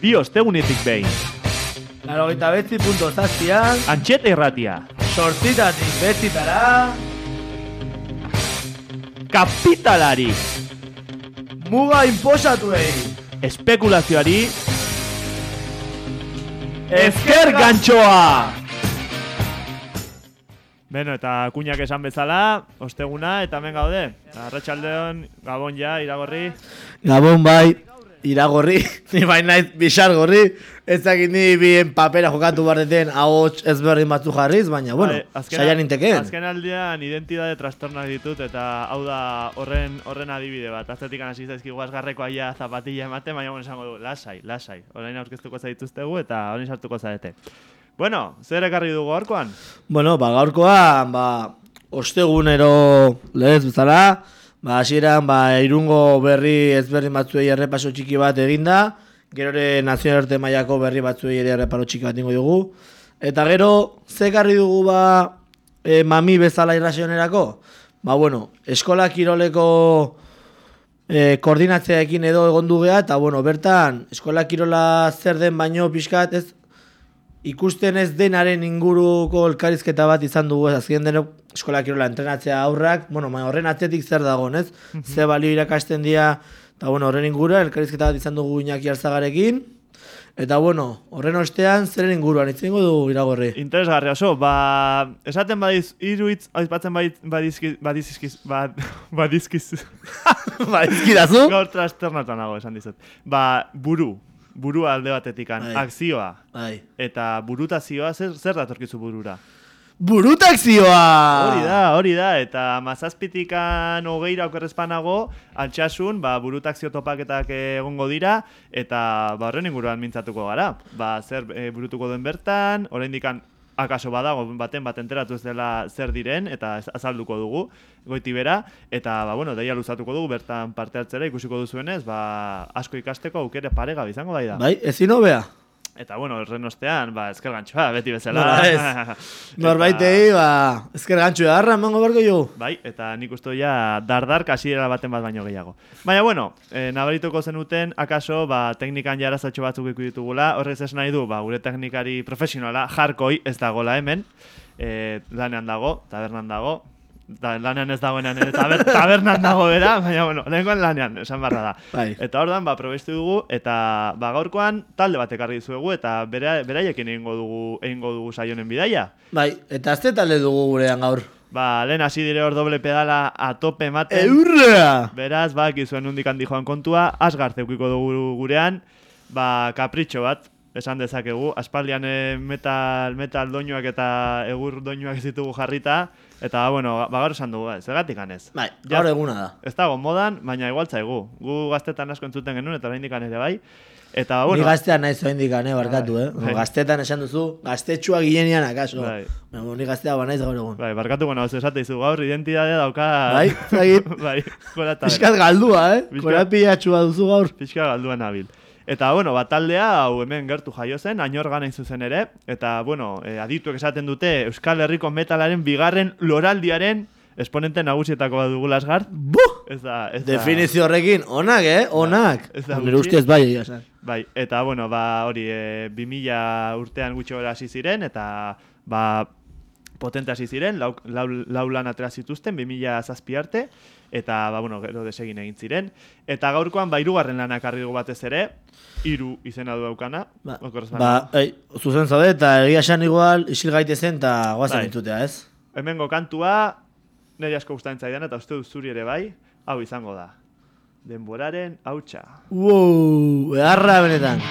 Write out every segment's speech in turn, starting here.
Bi ostegunetik behin. Laro gita betzi punto zazpian, Antxeta irratia. sortzitatik betzitara, Kapitalari. muga inposatuei. Espekulazioari. Ezker gantxoa! Beno, eta kuñak esan bezala, osteguna, eta hemen gaude. Arratxaldeon, Gabon ja, iragorri. Gabon bai, iragorri, ni bai naiz bisar gorri, ez dakit ni bien papera jokatu bardeten ahots ezberdin batzu jarriz, baina, bueno, Bai, saian intekeen. Azken aldean identidade trastornak ditut eta hau da horren horren adibide bat. Aztetik hasi zaizki guazgarreko aia zapatilla emate, baina bueno, esango du, lasai, lasai. Orain aurkeztuko zaituztegu eta orain sartuko zarete. Bueno, zer ekarri dugu gaurkoan? Bueno, ba, gaurkoa, ba, ostegunero lehez bezala, ba, hasieran ba, irungo berri ezberdin batzuei errepaso txiki bat eginda, gero ere nazionarte mailako berri batzuei ere erreparo txiki bat ingo dugu, eta gero, zekarri dugu ba, e, mami bezala irrazionerako? Ba, bueno, eskola kiroleko e, koordinatzeaekin edo egondu gea, eta bueno, bertan, eskola kirola zer den baino pixkat, ez, ikusten ez denaren inguruko elkarizketa bat izan dugu, azken denok eskola kirola entrenatzea aurrak, bueno, horren atzetik zer dagoen, ez? Ze balio irakasten dira, eta bueno, horren ingurua elkarizketa bat izan dugu Iñaki Arzagarekin, eta bueno, horren ostean zeren inguruan, itzengo dugu iragorri. Interesgarria oso, ba, esaten badiz, iruitz, aipatzen badiz, badizkiz, badizkiz, bad, badizkiz, ba, izkidazu? gaur trastornatan nago esan dizut. Ba, buru, burua alde batetikan, Bai. akzioa, Bai. eta burutazioa, zer, zer datorkizu burura? Burutakzioa! Hori da, hori da, eta mazazpitikan hogeira okerrezpanago, altxasun, ba, burutakzio topaketak egongo dira, eta ba, horren inguruan mintzatuko gara. Ba, zer e, burutuko den bertan, oraindikan akaso badago baten bat enteratu ez dela zer diren, eta azalduko dugu, goiti bera, eta, ba, bueno, daia luzatuko dugu, bertan parte hartzera ikusiko duzuenez, ba, asko ikasteko aukere paregabe izango da. Bai, ezin hobea. Eta, bueno, horren ostean, ba, ezker gantxoa, beti bezala. Nola ez. Norbaitei, ba, ezker gantxo edarra emango barko jo. Bai, eta nik uste ja dardar kasiera baten bat baino gehiago. Baina, bueno, e, nabarituko zenuten, akaso, ba, teknikan jarazatxo batzuk iku ditugula, horrez ez nahi du, ba, gure teknikari profesionala, jarkoi, ez dagola hemen, e, lanean dago, tabernan dago, da, lanean ez dagoenan ere, taber, tabernan dago bera, baina, bueno, lehenkoan lanean, esan barra da. Bai. Eta ordan ba, probestu dugu, eta ba, gaurkoan talde bat ekarri dizuegu, eta bera, beraiekin egingo dugu, egingo dugu saionen bidaia. Bai, eta azte talde dugu gurean gaur. Ba, lehen hasi dire hor doble pedala a tope ematen. Eurra! Beraz, ba, gizuen hundik handi joan kontua, asgar zeukiko dugu gurean, ba, kapritxo bat, esan dezakegu, aspaldian eh, metal, metal doinuak eta egur doinuak ez ditugu jarrita, eta, bueno, ba, gaur esan dugu, zergatik anez. Bai, Ja. gaur eguna da. Ez dago modan, baina igual zaigu. Gu gaztetan asko entzuten genuen, eta oraindik ere bai. Eta, Bueno, bueno, Ni gaztean naiz oraindik ane barkatu, eh? Bai. Gaztetan esan duzu, gaztetxua ginenean akaso. Bai. Baina, ni gaztea banaiz gaur egun. bai, barkatu, bueno, ez esate izu gaur, identidadea dauka... Bai, bai, Piskat galdua, eh? Korapilatxua duzu gaur. pixka galduan nabil. Eta, bueno, bat taldea, hau hemen gertu jaio zen, ainor gana zuzen ere, eta, bueno, e, adituek esaten dute Euskal Herriko metalaren bigarren loraldiaren esponente nagusietako bat dugu lasgar. Buh! Ez da, ez da... Definizio horrekin, onak, eh? Onak. ez da Nire gutxi. ustez bai, egia esan. Bai, eta, bueno, ba, hori, e, 2000 urtean gutxi gora hasi ziren, eta, ba, potente hasi ziren, lau, lau, lau lan atera zituzten, 2000 zazpi arte, eta, ba, bueno, gero desegin egin ziren. Eta gaurkoan, ba, irugarren lanak harri dugu batez ere, hiru izena du daukana. Ba, ba, ei, zuzen zaude eta egia esan igual isil gaitezen eta guazen Bai. entzutea, ez? Hemengo kantua, nire asko gustatzen zaidan, eta uste dut zuri ere bai, hau izango da. Denboraren hautsa. Wow, eharra benetan.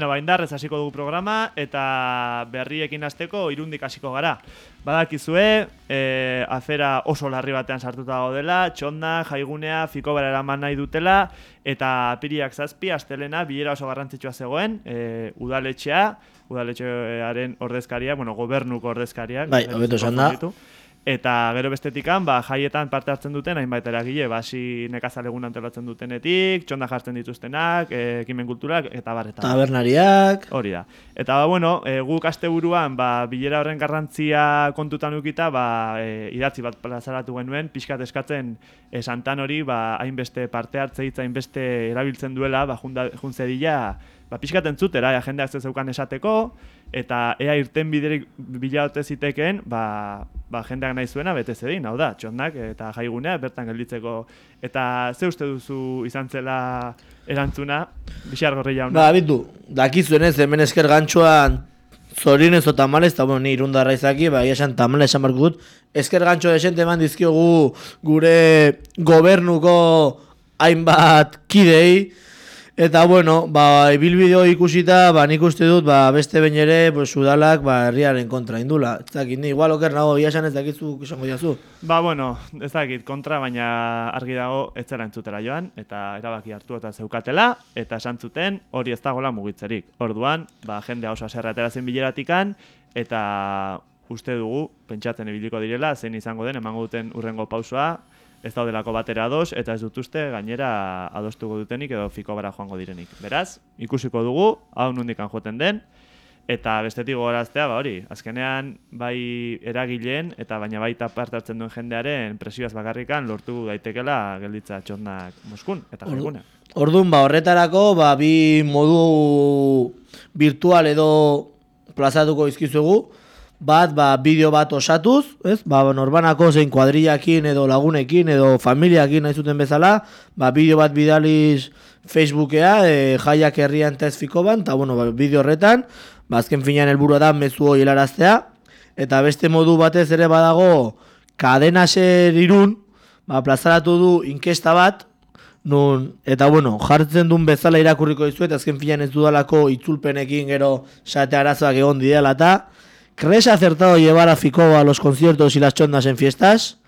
Beno, ba, indarrez hasiko dugu programa, eta berriekin hasteko irundik hasiko gara. Badakizue, e, afera oso larri batean sartuta dela, txonda, jaigunea, fiko bera eraman nahi dutela, eta piriak zazpi, astelena, bilera oso garrantzitsua zegoen, e, udaletxea, udaletxearen ordezkaria, bueno, gobernuko ordezkaria. Bai, hobeto esan da. Eta gero bestetikan, ba, jaietan parte hartzen duten, hainbait eragile, basi nekazalegun antolatzen dutenetik, txonda jartzen dituztenak, e, ekimen kulturak, eta bar, eta. Tabernariak, Hori da. Eta ba, bueno, e, guk asteburuan ba, bilera horren garrantzia kontutan ukita, ba, e, idatzi bat plazaratu genuen, pixkat eskatzen e, santan hori, ba, hainbeste parte hartze hitza, hainbeste erabiltzen duela, ba, junda, juntzedila, ba, pixkat entzutera, ea jendeak ze zeukan esateko, eta ea irten biderik bilaote zitekeen, ba, ba, jendeak nahi zuena bete zedin, hau da, txondak eta jaigunea bertan gelditzeko. Eta ze uste duzu izan zela erantzuna, Bixar gorri jauna? ba, bitu, dakizuenez hemen esker gantxoan zorinez o tamales, eta bueno, ni irundarra izaki, ba, esan tamales esan barko dut, esker gantxo desente eman dizkiogu gure gobernuko hainbat kidei, Eta bueno, ba, ibilbideo ikusita, ba, nik uste dut, ba, beste behin ere, pues, udalak, ba, herriaren kontra indula. Ez dakit, ni, igual oker nago, ia esan ez dakizu, esango jazu. Ba, bueno, ez dakit, kontra, baina argi dago ez zela entzutera joan, eta erabaki hartu eta zeukatela, eta esan zuten hori ez dagoela mugitzerik. Orduan, ba, jendea oso aserra ateratzen bileratikan, eta uste dugu, pentsatzen ibiliko direla, zein izango den, emango duten urrengo pausoa, ez daudelako batera ados, eta ez dut uste gainera adostuko dutenik edo fiko bara joango direnik. Beraz, ikusiko dugu, hau nundikan joten den, Eta bestetik gogoraztea, ba hori, azkenean bai eragileen eta baina baita parte hartzen duen jendearen presioaz bakarrikan lortu daitekela gelditza txondak Moskun eta Ordu- Jaiguna. Orduan, ba, horretarako, ba, bi modu virtual edo plazatuko izkizugu. Bat, ba, bideo bat osatuz, ez? Ba, norbanako zein kuadrillakin edo lagunekin edo familiakin nahi zuten bezala, ba, bideo bat bidaliz Facebookea, e, jaiak herrian tez fiko ban, eta, bueno, ba, bideo horretan, ba, azken finean helburua da mezu hori helaraztea, eta beste modu batez ere badago, kadena ser irun, ba, plazaratu du inkesta bat, Nun, eta bueno, jartzen duen bezala irakurriko dizuet, azken filan ez dudalako itzulpenekin gero sate arazoak egon didela eta ¿Crees acertado llevar a Ficoba a los conciertos y las chondas en fiestas?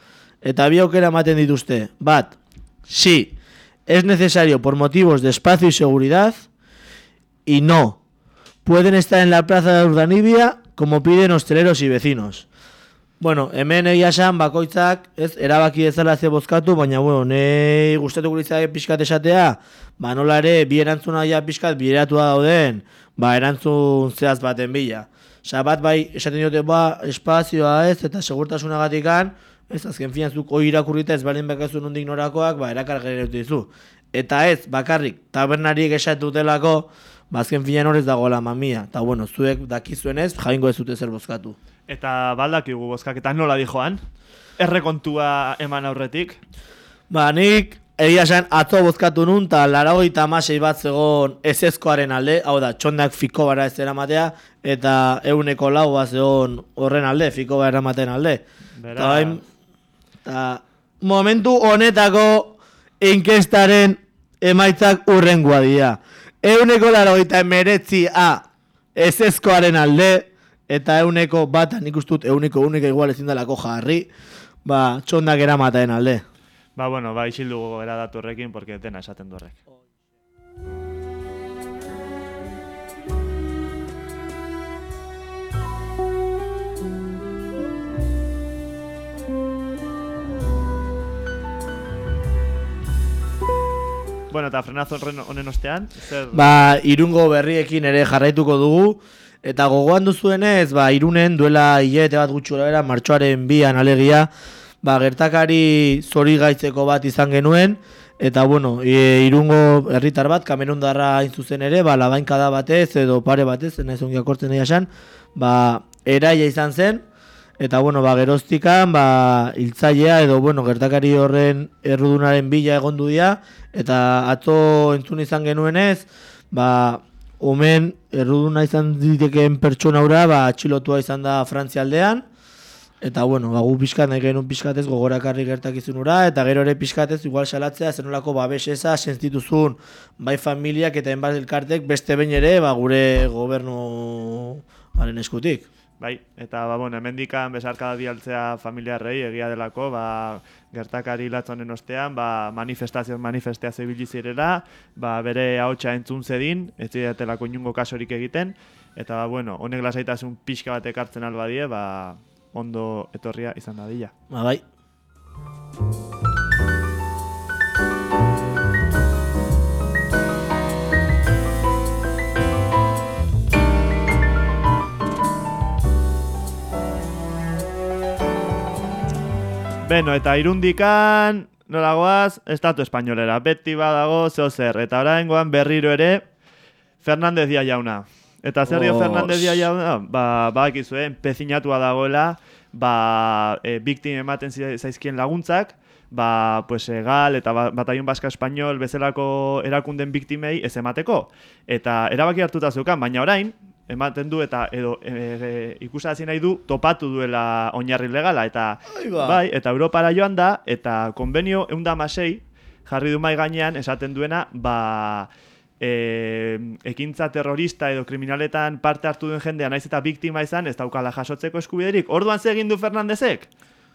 Eta bi aukera ematen dituzte. Bat, sí, es necesario por motivos de espacio y seguridad, y no, pueden estar en la plaza de Urdanibia como piden hosteleros y vecinos. Bueno, hemen egia esan bakoitzak, ez, erabaki dezala ze bozkatu, baina, bueno, nei gustatuko litzake pixkat esatea, ba, nola ere, bi erantzuna ja pixkat bideratua dauden, ba, erantzun zehaz baten bila. Osa, bat bai, esaten diote, ba, espazioa ez, eta segurtasunagatikan, ez, azken finan zuk hori irakurrita ez balin bakazu nondik norakoak, ba, erakar gero dizu. Eta ez, bakarrik, tabernariek esatu dutelako, bazken finean horrez dagoela mamia. Eta bueno, zuek dakizuenez, jaingo ez dute zer bozkatu. Eta baldakigu bozkaketan nola dijoan? Errekontua eman aurretik? Ba, nik egia esan atzo bozkatu nun, eta laragoita amasei bat zegoen ezezkoaren alde, hau da, txondak fiko bara ez eramatea, eta euneko bat zegoen horren alde, fiko bara eramaten alde. Hain, eta momentu honetako inkestaren emaitzak urrengoa dira. Euneko laragoita emeretzi a ezezkoaren alde, eta euneko bat, nik uste dut euneko unika igual ezin delako jarri, ba, txondak eramaten alde. Ba, bueno, ba, isildu gara datu horrekin, porque dena esaten du horrek. Bueno, eta frenazo honen ostean, zer... Ba, irungo berriekin ere jarraituko dugu, eta gogoan duzuenez, ba, irunen duela hilete bat gutxi bera, martxoaren bian alegia, ba, gertakari zori gaitzeko bat izan genuen, eta bueno, e, irungo herritar bat, kamenundarra hain zuzen ere, ba, labainkada batez edo pare batez, naiz ongi akortzen esan, ba, eraia izan zen, Eta bueno, ba, geroztikan, ba, hiltzailea edo bueno, gertakari horren errudunaren bila egondu dira eta atzo entzun izan genuenez, ba, omen erruduna izan ditekeen pertsona hura, ba, atxilotua izan da Frantzia aldean. Eta bueno, ba, gu pixkat nahi genuen pixkatez gogorakarri gertakizun ura, eta gero ere pixkatez igual salatzea zenolako babeseza sentituzun bai familiak eta enbat elkartek beste behin ere ba, gure gobernuaren eskutik. Bai, eta ba, bueno, hemendikan besarkada bialtzea familiarrei egia delako, ba, gertakari latzonen ostean, ba, manifestazio manifestea zibili zirela, ba, bere ahotsa entzun zedin, ez zidetelako inungo kasorik egiten, eta ba, bueno, honek lasaitasun pixka bat ekartzen albadie, ba, ondo etorria izan dadila. Ba, bai. Beno, eta irundikan, nolagoaz, estatu espainolera, beti badago zeo zer, eta oraingoan berriro ere, Fernandez dia jauna. Eta zer dio Os. Fernandez dia jauna? Ba, badakizue, empezinatua dagoela, ba, e, biktim ematen zi- zaizkien laguntzak, ba, pues, egal eta ba- batallon baska espainol bezalako erakunden biktimei ez emateko. Eta erabaki hartuta zeukan, baina orain, ematen du eta edo e, e, ikusazi nahi du topatu duela oinarri legala eta ba. bai, eta Europara joan da eta konbenio eunda jarri du mai gainean esaten duena ba e, ekintza terrorista edo kriminaletan parte hartu duen jendea naiz eta biktima izan ez daukala jasotzeko eskubiderik. Orduan ze egin du Fernandezek?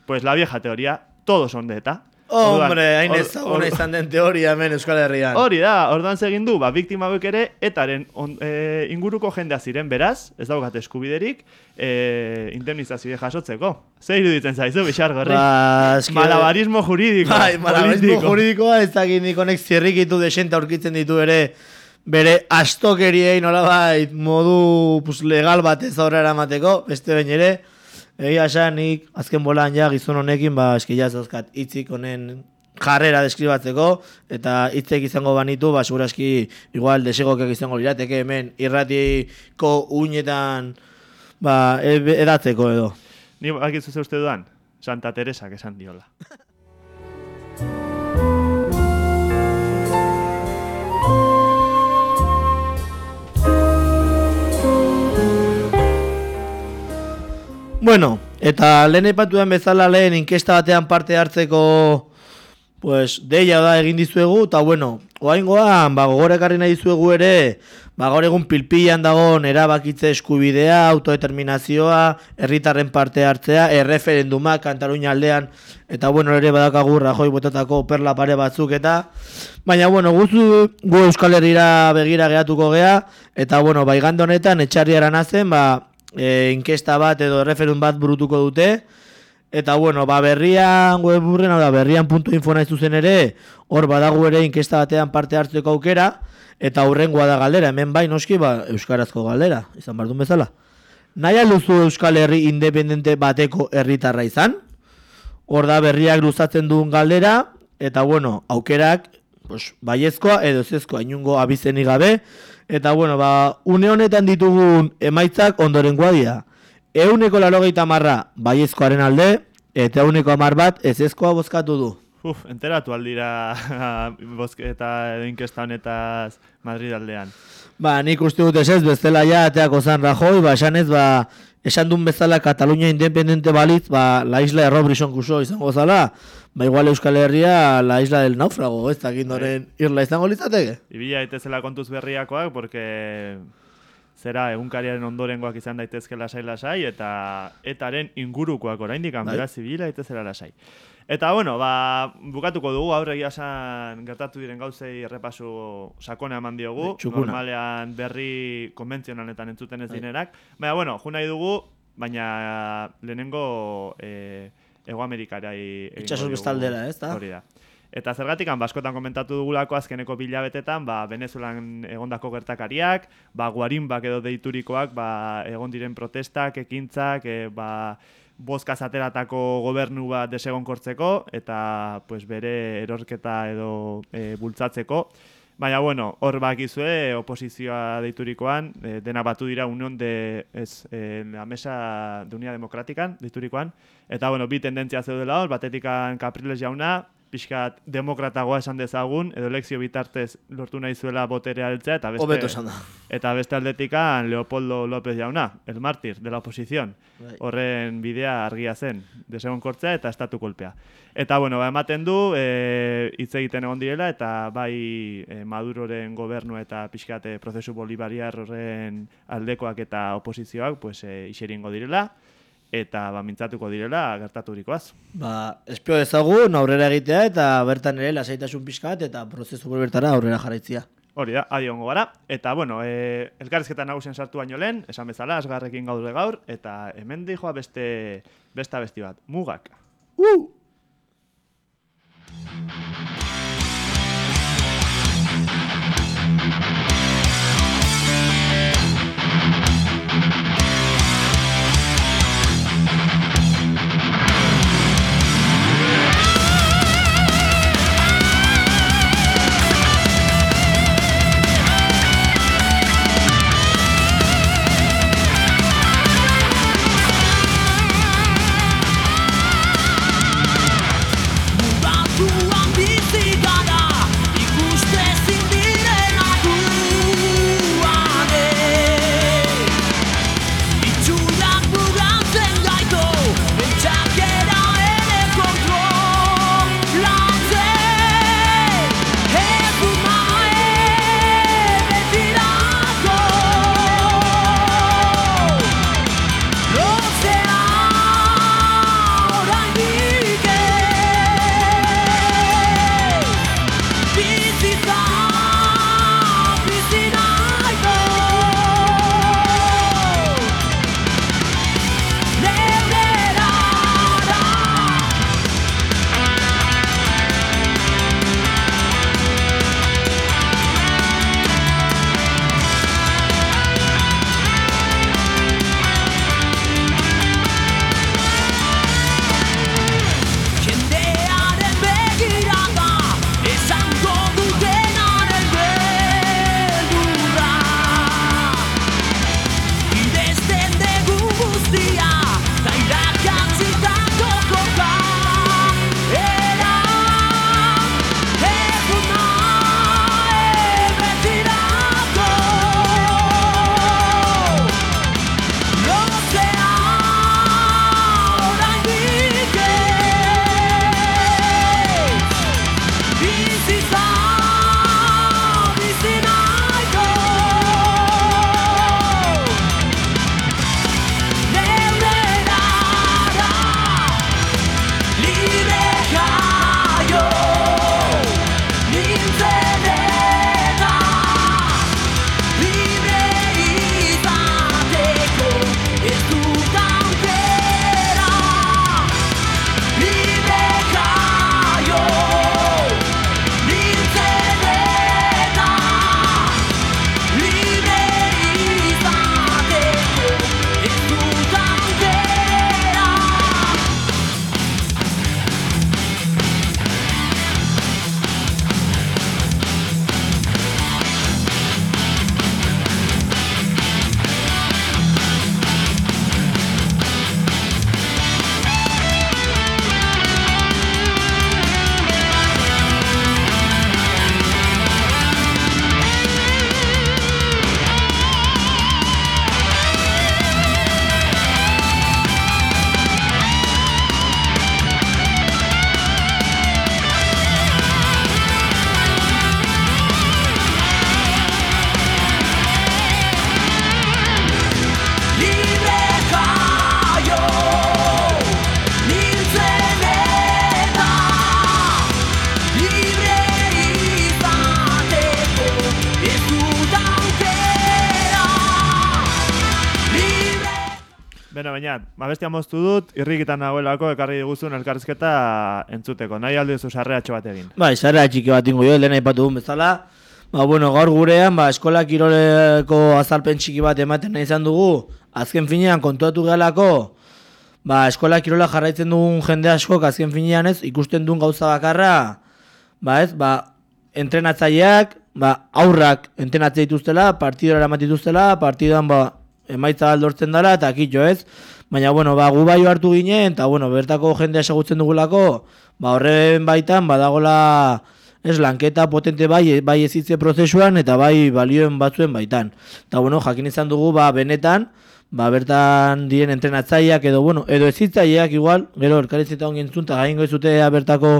Pues la vieja teoría, todos son de ETA. Hombre, hain or- ezaguna or- izan den teoria hemen Euskal Herrian. Hori da, orduan ze egin du, ba, biktima hauek ere, etaren on, e, inguruko jendea ziren, beraz, ez daukat eskubiderik, e, indemnizazioa jasotzeko. Ze iruditzen zaizu, bixar gorri? Ba, eske- Malabarismo juridiko. Bai, malabarismo politiko. juridikoa ez dakit nik honek zirrikitu desente aurkitzen ditu ere bere astokeriei nolabait modu pues, legal batez aurrera eramateko, beste behin ere, egia esan nik azken bolan ja gizon honekin, ba, eski ja zauzkat hitzik honen jarrera deskribatzeko, eta hitzek izango banitu, ba, seguraski igual desegokek izango lirateke hemen irratiko uinetan ba, e- edatzeko edo. Ni bakizu ze uste dudan? Santa Teresa esan diola. Bueno, eta lehen aipatu den bezala lehen inkesta batean parte hartzeko pues, deia da egin dizuegu, eta bueno, oaingoan, ba, gogorekarri nahi dizuegu ere, ba, gaur egun pilpilan dagoen erabakitze eskubidea, autodeterminazioa, herritarren parte hartzea, erreferenduma Katalunia aldean, eta bueno, ere badakagu Rajoi botatako perla pare batzuk eta, baina bueno, guzu gu Euskal Herrira begira geratuko gea, eta bueno, baigando honetan etxarriara nazen, ba, e, inkesta bat edo referendum bat burutuko dute. Eta bueno, ba berrian webburren, hau da, berrian.info nahi zuzen ere, hor badago ere inkesta batean parte hartzeko aukera, eta hurrengoa da galdera, hemen bai noski, ba, euskarazko galdera, izan bardun bezala. Nahi alduzu Euskal Herri independente bateko herritarra izan? Hor da berriak luzatzen duen galdera, eta bueno, aukerak pues, baiezkoa edo ezezkoa inungo abizenik gabe. Eta bueno, ba, une honetan ditugun emaitzak ondorengoa dira. Euneko larogeita marra baiezkoaren alde, eta euneko amar bat ezezkoa bozkatu du. Uf, enteratu aldira bozketa edo inkesta honetaz Madrid aldean. Ba, nik uste dut ez bestela ja, ateako zan Rajoy, ba, esan ez, ba, esan duen bezala Katalunia independente balitz, ba, la isla de Robinson Crusoe izango zala, ba, igual Euskal Herria, la isla del naufrago, ez dakit noren irla izango litzateke. Ibila daitezela kontuz berriakoak, porque zera egunkariaren ondorengoak izan daitezke lasai lasai eta etaren ingurukoak oraindik Bai. beraz ibila daitezela lasai. Eta bueno, ba, bukatuko dugu aurregia esan gertatu diren gauzei errepasu sakona eman diogu. Txukuna. Normalean berri konbentzionaletan entzuten ez Bai. dinenak. Baina bueno, jo nahi dugu, baina lehenengo e, Ego Amerikarai Itxasos diogu. bestaldera, ez da? Hori da. Eta zergatikan, baskotan komentatu dugulako azkeneko bilabetetan, ba, Venezuelan egondako gertakariak, ba, guarimbak edo deiturikoak, ba, egon diren protestak, ekintzak, e, ba, bozka zateratako gobernu bat desegonkortzeko, eta pues, bere erorketa edo e, bultzatzeko. Baina, bueno, hor bakizue, oposizioa deiturikoan, e, dena batu dira Unión de, ez, e, la Mesa de Unidad Demokratikan, deiturikoan, eta, bueno, bi tendentzia zeudela hor, batetikan Capriles jauna, pixkat demokratagoa esan dezagun, edo elekzio bitartez lortu nahi zuela boterea heltzea, eta beste, eta beste aldetikan Leopoldo López jauna, el mártir de la oposición. Bai. Horren bidea argia zen, desegonkortzea eta estatu kolpea. Eta, bueno, ba, ematen du, e, hitz egiten egon direla, eta bai e, Maduroren gobernu eta pixkate prozesu bolivariar horren aldekoak eta oposizioak, pues, e, iseringo direla, eta ba, mintzatuko direla gertaturikoaz. Ba, espio dezagun aurrera egitea eta bertan ere lasaitasun pixka bat eta prozesu bertara aurrera jarraitzia. Hori da, adi ongo gara. Eta, bueno, e, elkarrizketa nagusien sartu baino lehen, esan bezala, asgarrekin gaude gaur, eta hemen dijoa beste, beste abesti bat, mugak. Uh! Baina, mabestia moztu dut, irrikitan nagoelako ekarri diguzun elkarrizketa entzuteko. Nahi alde duzu sarreatxo bat egin. Bai, zara txiki bat ingo jo, lehen aipatu duen bezala. Ba, bueno, gaur gurean, ba, eskola kiroleko azalpen txiki bat ematen nahi izan dugu. Azken finean, kontuatu gehalako, ba, eskola kirola jarraitzen dugun jende askok, azken finean ez, ikusten duen gauza bakarra, ba, ez, ba, entrenatzaileak, ba, aurrak entrenatzea dituztela, partidora eramat dituztela, partidan, ba, emaitza aldortzen dela, eta kitxo ez. Baina, bueno, ba, gu bai hartu ginen, eta, bueno, bertako jendea esagutzen dugulako, ba, horren baitan, badagola, ez, lanketa potente bai, bai ezitze prozesuan, eta bai balioen batzuen baitan. Eta, bueno, jakin izan dugu, ba, benetan, ba, bertan diren entrenatzaileak edo, bueno, edo ezitzaileak igual, gero, elkaritzeta ongin zunta, gaingo izutea bertako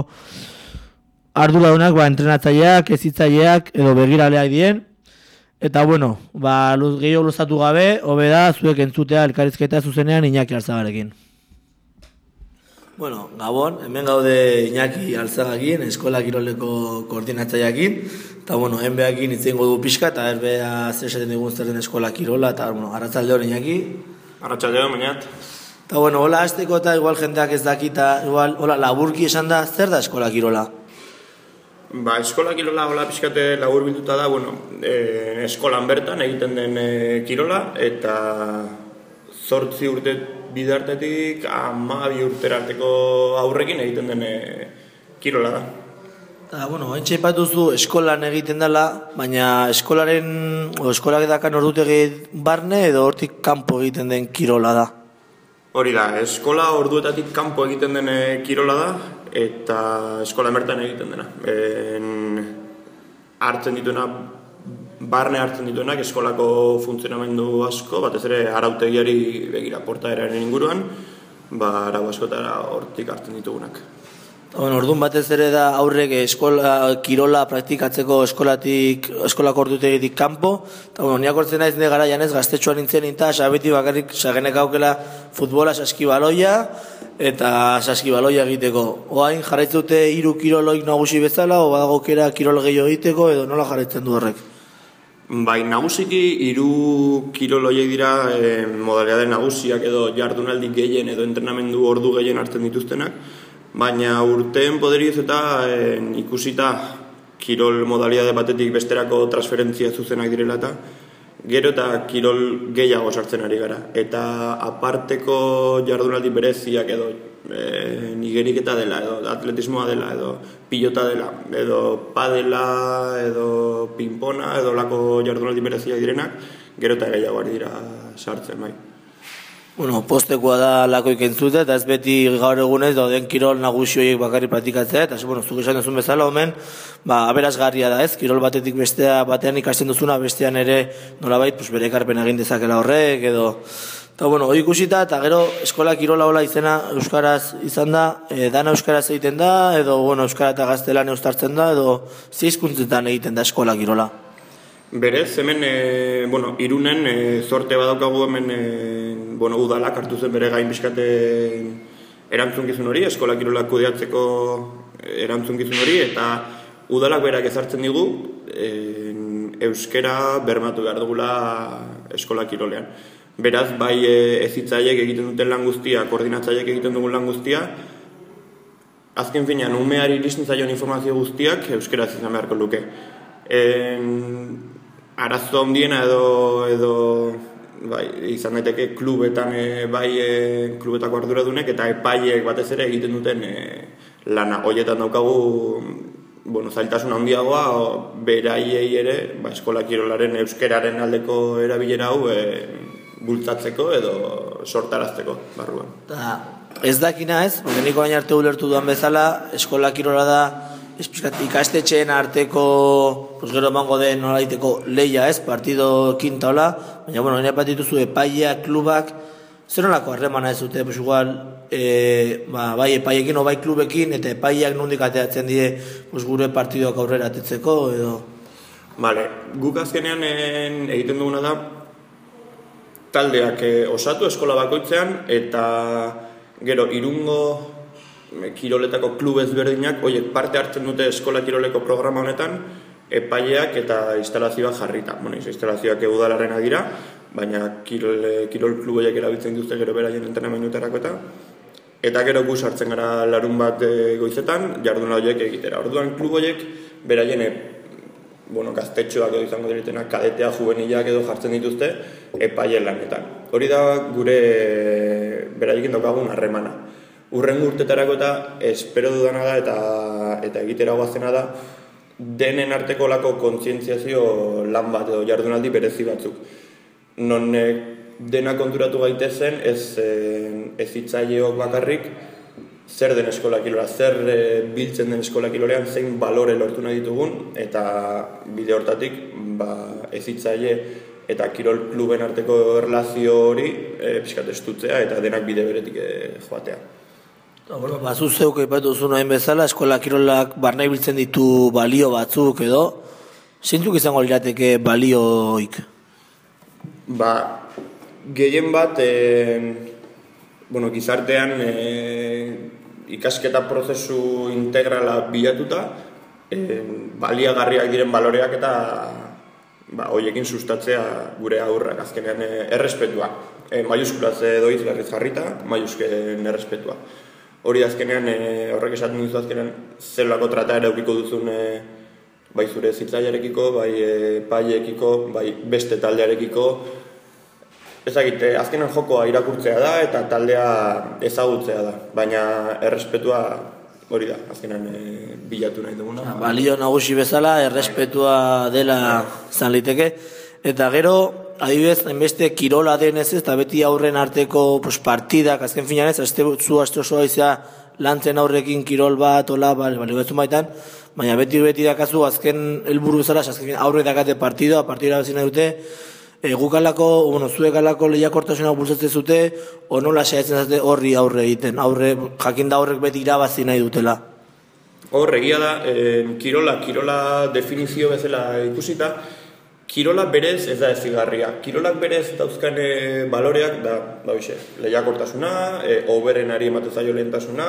arduradunak, ba, entrenatzaileak, ezitzaileak edo begiraleak dien, Eta bueno, ba, luz, gehiago luzatu gabe, hobe da, zuek entzutea elkarizketa zuzenean Iñaki Alzagarekin. Bueno, Gabon, hemen gaude Iñaki Alzagakin, eskola kiroleko koordinatzaileakin, eta bueno, enbeakin itzen du pixka, eta erbea zer esaten digun zer den eskola kirola, eta bueno, arratzalde hori Iñaki. Arratxaldeo, bainat. Eta bueno, hola hasteko eta igual jendeak ez dakita, igual, hola, laburki esan da, zer da eskola kirola? Ba, eskola kirola hola pixkate labur bilduta da, bueno, e, eskolan bertan egiten den e, kirola, eta zortzi urte bidartetik amabi urtera arteko aurrekin egiten den e, kirola da. Eta, bueno, hain txaipatuzu eskolan egiten dela, baina eskolaren, o eskolak edakan ordutegi barne edo hortik kanpo egiten den kirola da. Hori da, eskola orduetatik kanpo egiten den kirola da, eta eskola bertan egiten dena. En, hartzen dituena, barne hartzen dituenak eskolako funtzionamendu asko, batez ere arautegiari begira portaeraren inguruan, ba, arau askotara hortik hartzen ditugunak. Orduan batez ere da aurrek eskola kirola praktikatzeko eskolatik eskolako ordutegitik kanpo. Eta bueno, niak hortzen naiz nire garaian ez gaztetxoan nintzen ninta, sabeti bakarrik sagenek aukela futbola saskibaloia eta saskibaloia egiteko. Oain jarraitzute hiru kiroloik nagusi bezala, o badagokera kirol gehiago egiteko edo nola jarraitzen du horrek? Bai, nagusiki hiru kiroloiek dira e, modalidade nagusiak edo jardunaldi gehien edo entrenamendu ordu gehien hartzen dituztenak, baina urteen poderiz eta e, ikusita kirol modalidade batetik besterako transferentzia zuzenak direla eta gero eta kirol gehiago sartzen ari gara. Eta aparteko jardunaldi bereziak edo e, nigeriketa dela, edo atletismoa dela, edo pilota dela, edo padela, edo pinpona, edo lako jardunaldi bereziak direnak, gero eta gehiago ari dira sartzen, bai. Bueno, postekoa da lakoik entzute, eta ez beti gaur egunez dauden kirol nagusi horiek bakarri praktikatzea, eta bueno, zuk esan duzun bezala, omen, ba, aberasgarria da ez, kirol batetik bestea, batean ikasten duzuna, bestean ere, nolabait, pues, bere ekarpen egin dezakela horrek, edo, eta bueno, hori ikusita, eta gero, eskola kirola hola izena Euskaraz izan da, e, dana Euskaraz egiten da, edo, bueno, Euskara eta gaztelan eustartzen da, edo, zizkuntzetan egiten da eskola kirola. Berez, hemen, e, bueno, irunen, e, zorte badaukagu hemen, e, bueno, udalak hartu zen bere gain bizkate erantzunkizun hori, eskola kirolak kudeatzeko erantzunkizun hori, eta udalak berak ezartzen digu, e, euskera bermatu behar dugula eskola kirolean. Beraz, bai e, ezitzaiek egiten duten lan guztia, koordinatzaiek egiten dugun lan guztia, azken finean, umeari iristen zaion informazio guztiak euskera izan beharko luke. En, arazo handiena edo, edo bai, izan daiteke klubetan e, bai e, klubetako arduradunek eta epaiek batez ere egiten duten e, lana. Hoietan daukagu bueno, zailtasun handiagoa beraiei ere ba, eskola kirolaren euskeraren aldeko erabilera hau e, bultzatzeko edo sortarazteko barruan. Ta, ez dakina ez, beniko baina arte ulertu duan bezala, eskola kirola da espiskat, ikastetxeen arteko pues, gero emango den nolaiteko leia ez, partido kinta hola, baina bueno, nire bat dituzu epaileak, klubak, zer nolako harremana ez dute, pues igual, e, ba, bai epaiekin o bai klubekin, eta epaileak nondik ateatzen die pues, gure partidoak aurrera atetzeko, edo... Vale, guk azkenean en, egiten duguna da taldeak eh, osatu eskola bakoitzean eta gero irungo eh, kiroletako klub ezberdinak horiek parte hartzen dute eskola kiroleko programa honetan epaileak eta instalazioak jarrita. Bueno, instalazioak udalarenak dira, baina kirol, eh, kirol kluboiek erabiltzen dituzte gero beraien entrenamenduetarako eta eta gero gu sartzen gara larun bat e, goizetan jardun horiek egitera. Orduan kluboiek beraien e, bueno, gaztetxoak edo izango diretenak kadetea juvenilak edo jartzen dituzte epaile lanetan. Hori da gure beraiekin daukagun harremana. Urren urtetarako eta espero dudana da eta, eta egitera guazena da denen arteko lako kontzientziazio lan bat edo jardunaldi berezi batzuk. Non e, dena konturatu gaitezen ez, e, ez hitzaileok bakarrik zer den eskola kilola, zer e, biltzen den eskola kilolean, zein balore lortu nahi ditugun, eta bide hortatik ba, ez hitzaile eta kirol kluben arteko erlazio hori e, estutzea eta denak bide beretik e, joatea. Bueno, bazu zeuk aipatu duzu nahin bezala, eskola kirolak barna ibiltzen ditu balio batzuk edo, zeintzuk izango lirateke balioik? Ba, gehien bat, e, bueno, gizartean e, ikasketa prozesu integrala bilatuta, e, baliagarriak diren baloreak eta ba, hoiekin sustatzea gure aurrak azkenean e, errespetua. E, maiuskulaz doiz garriz jarrita, maiusken errespetua. Hori azkenean, e, horrek esaten duzu azkenean, zelako trata ere eukiko duzun e, bai zure zitzaiarekiko, bai e, paiekiko, bai beste taldearekiko, ezagite, azkenan jokoa irakurtzea da eta taldea ezagutzea da, baina errespetua hori da, azkenan e, bilatu nahi duguna. Balio nagusi bezala, errespetua dela zan liteke. Eta gero, adibidez, hainbeste kirola denez ez, eta beti aurren arteko pues, partidak, azken finan ez, azte zu aste osoa izea lantzen aurrekin kirol bat, ola, bale, bale, bezu baitan, baina beti beti dakazu azken helburu bezala, azken aurre dakate partidoa, partidura bezina dute, e, gukalako, bueno, zuek alako lehiakortasuna bultzatzen zute, o nola saiatzen zate horri aurre egiten, aurre, jakin da horrek beti irabazi nahi dutela. Hor, egia da, eh, kirola, kirola definizio bezala ikusita, kirola berez ez da ezigarria. Kirolak berez dauzkan e, baloreak da, ba bixe, lehiakortasuna, e, oberenari ematen zaio lehentasuna,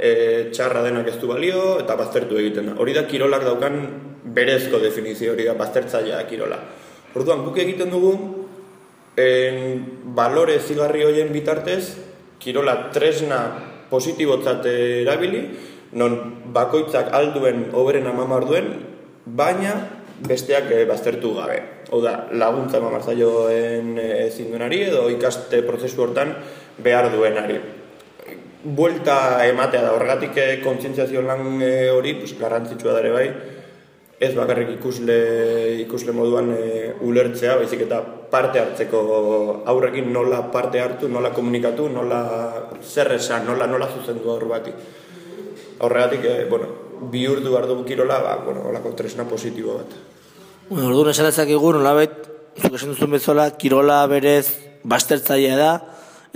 e, txarra denak ez du balio, eta baztertu egiten da. Hori da kirolak daukan berezko definizio hori da, baztertzailea kirola. Orduan, guk egiten dugu, en, balore zigarri horien bitartez, kirola tresna positibotzat erabili, non bakoitzak alduen oberen amamar duen, baina besteak e, baztertu gabe. Hau da, laguntza emamar zaioen ezin duenari edo ikaste prozesu hortan behar duenari. Buelta ematea da, horregatik e, kontzientziazio lan hori, pues, garrantzitsua dare bai, ez bakarrik ikusle, ikusle moduan e, ulertzea, baizik eta parte hartzeko aurrekin nola parte hartu, nola komunikatu, nola zer esan, nola, nola zuzendu aur bati. Horregatik, e, bueno, bihurtu behar dugu kirola, ba, bueno, olako tresna positibo bat. Bueno, orduan esan dezakegu, nolabait, zuk esan duzun bezala, kirola berez bastertzailea da,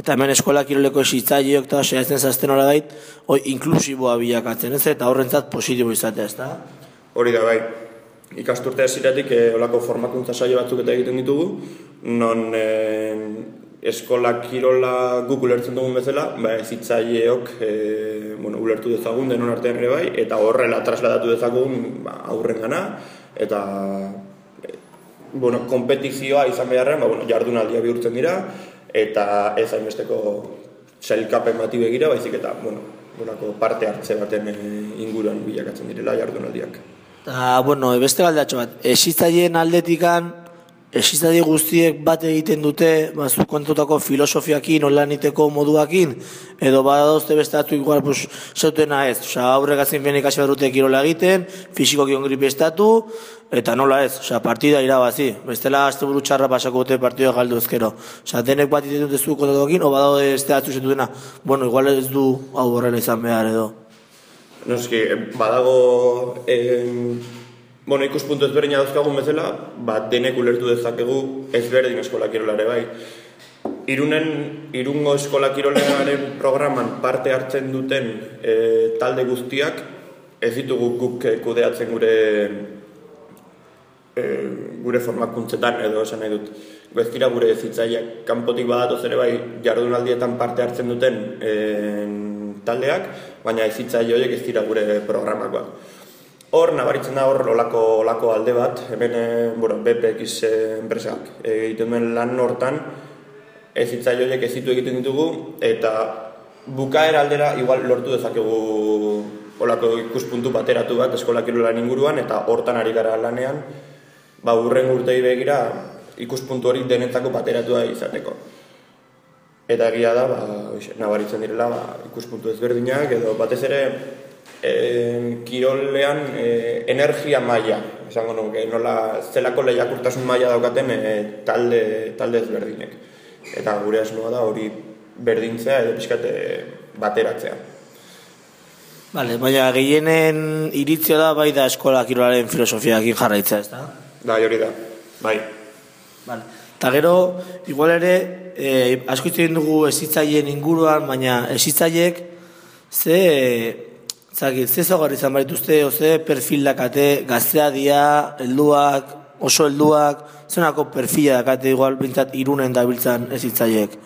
eta hemen eskola kiroleko esitzaileok eta saiatzen zazten nolabait, hoi inklusiboa bilakatzen ez, eta horrentzat positibo izatea, ez da? Hori da bai, ikasturte hasieratik e, olako formakuntza saio batzuk eta egiten ditugu, non e, eskola kirola guk ulertzen dugun bezala, ba, ezitzaileok e, bueno, ulertu dezagun denon artean ere bai, eta horrela trasladatu dezagun ba, aurren gana, eta e, bueno, kompetizioa izan beharren, ba, bueno, jardunaldia bihurtzen dira, eta ez hainbesteko sailkapen bati begira, baizik eta, bueno, bolako parte hartze baten e, inguruan bilakatzen direla jardunaldiak. Eta, bueno, beste galdatxo bat, esitzaileen aldetikan, esizadi guztiek bat egiten dute, ba, zu kontutako filosofiakin, online iteko moduakin, edo badozte beste atu igual, pues, zeutena ez, oza, aurrek azin bien ikasi badute kirola egiten, fizikoki ongripi estatu, eta nola ez, oza, partida irabazi, bestela azte buru txarra pasako dute partida galdu ezkero. Oza, denek bat egiten dute zu o badaude beste atu zetutena, bueno, igual ez du hau horrela izan behar edo. Noski, badago eh, bueno, ikuspuntu ezberdina dauzkagun bezala, ba, denek ulertu dezakegu ezberdin eskola kirolare bai. Irunen, irungo eskola kirolaren programan parte hartzen duten e, talde guztiak, ez ditugu guk eh, kudeatzen gure e, gure formakuntzetan edo esan nahi dut. Bezkira gure zitzaiak kanpotik badatoz ere bai jardunaldietan parte hartzen duten e, taldeak, baina ez horiek ez dira gure programakoak. Hor nabaritzen da hor olako, olako alde bat, hemen, e, bueno, BPX enpresak e, egiten duen lan hortan, ez hitzailoiek ez ditu egiten ditugu, eta bukaera aldera igual lortu dezakegu olako ikuspuntu bateratu bat eskola kirolan inguruan, eta hortan ari gara lanean, ba, urren urtei begira ikuspuntu hori denetzako bateratua izateko. Eta egia da, ba, nabaritzen direla ba, ikuspuntu ezberdinak, edo batez ere e, kirolean e, energia maila, esango nuke, nola zelako lehiakurtasun maila daukaten e, talde, talde ezberdinek. Eta gure asmoa da hori berdintzea edo pixkate bateratzea. Vale, baina gehienen iritzio da bai da eskola kirolaren filosofiakin jarraitzea, ez da? Da, hori da, bai. Vale. Eta gero, igual ere, e, asko dugu ezitzaileen inguruan, baina ezitzaiek ze, zakit, ze zaugarri izan barituzte, o ze perfil dakate, gaztea dia, helduak, oso helduak, zenako perfila dakate igual bintzat irunen dabiltzan ezitzaiek.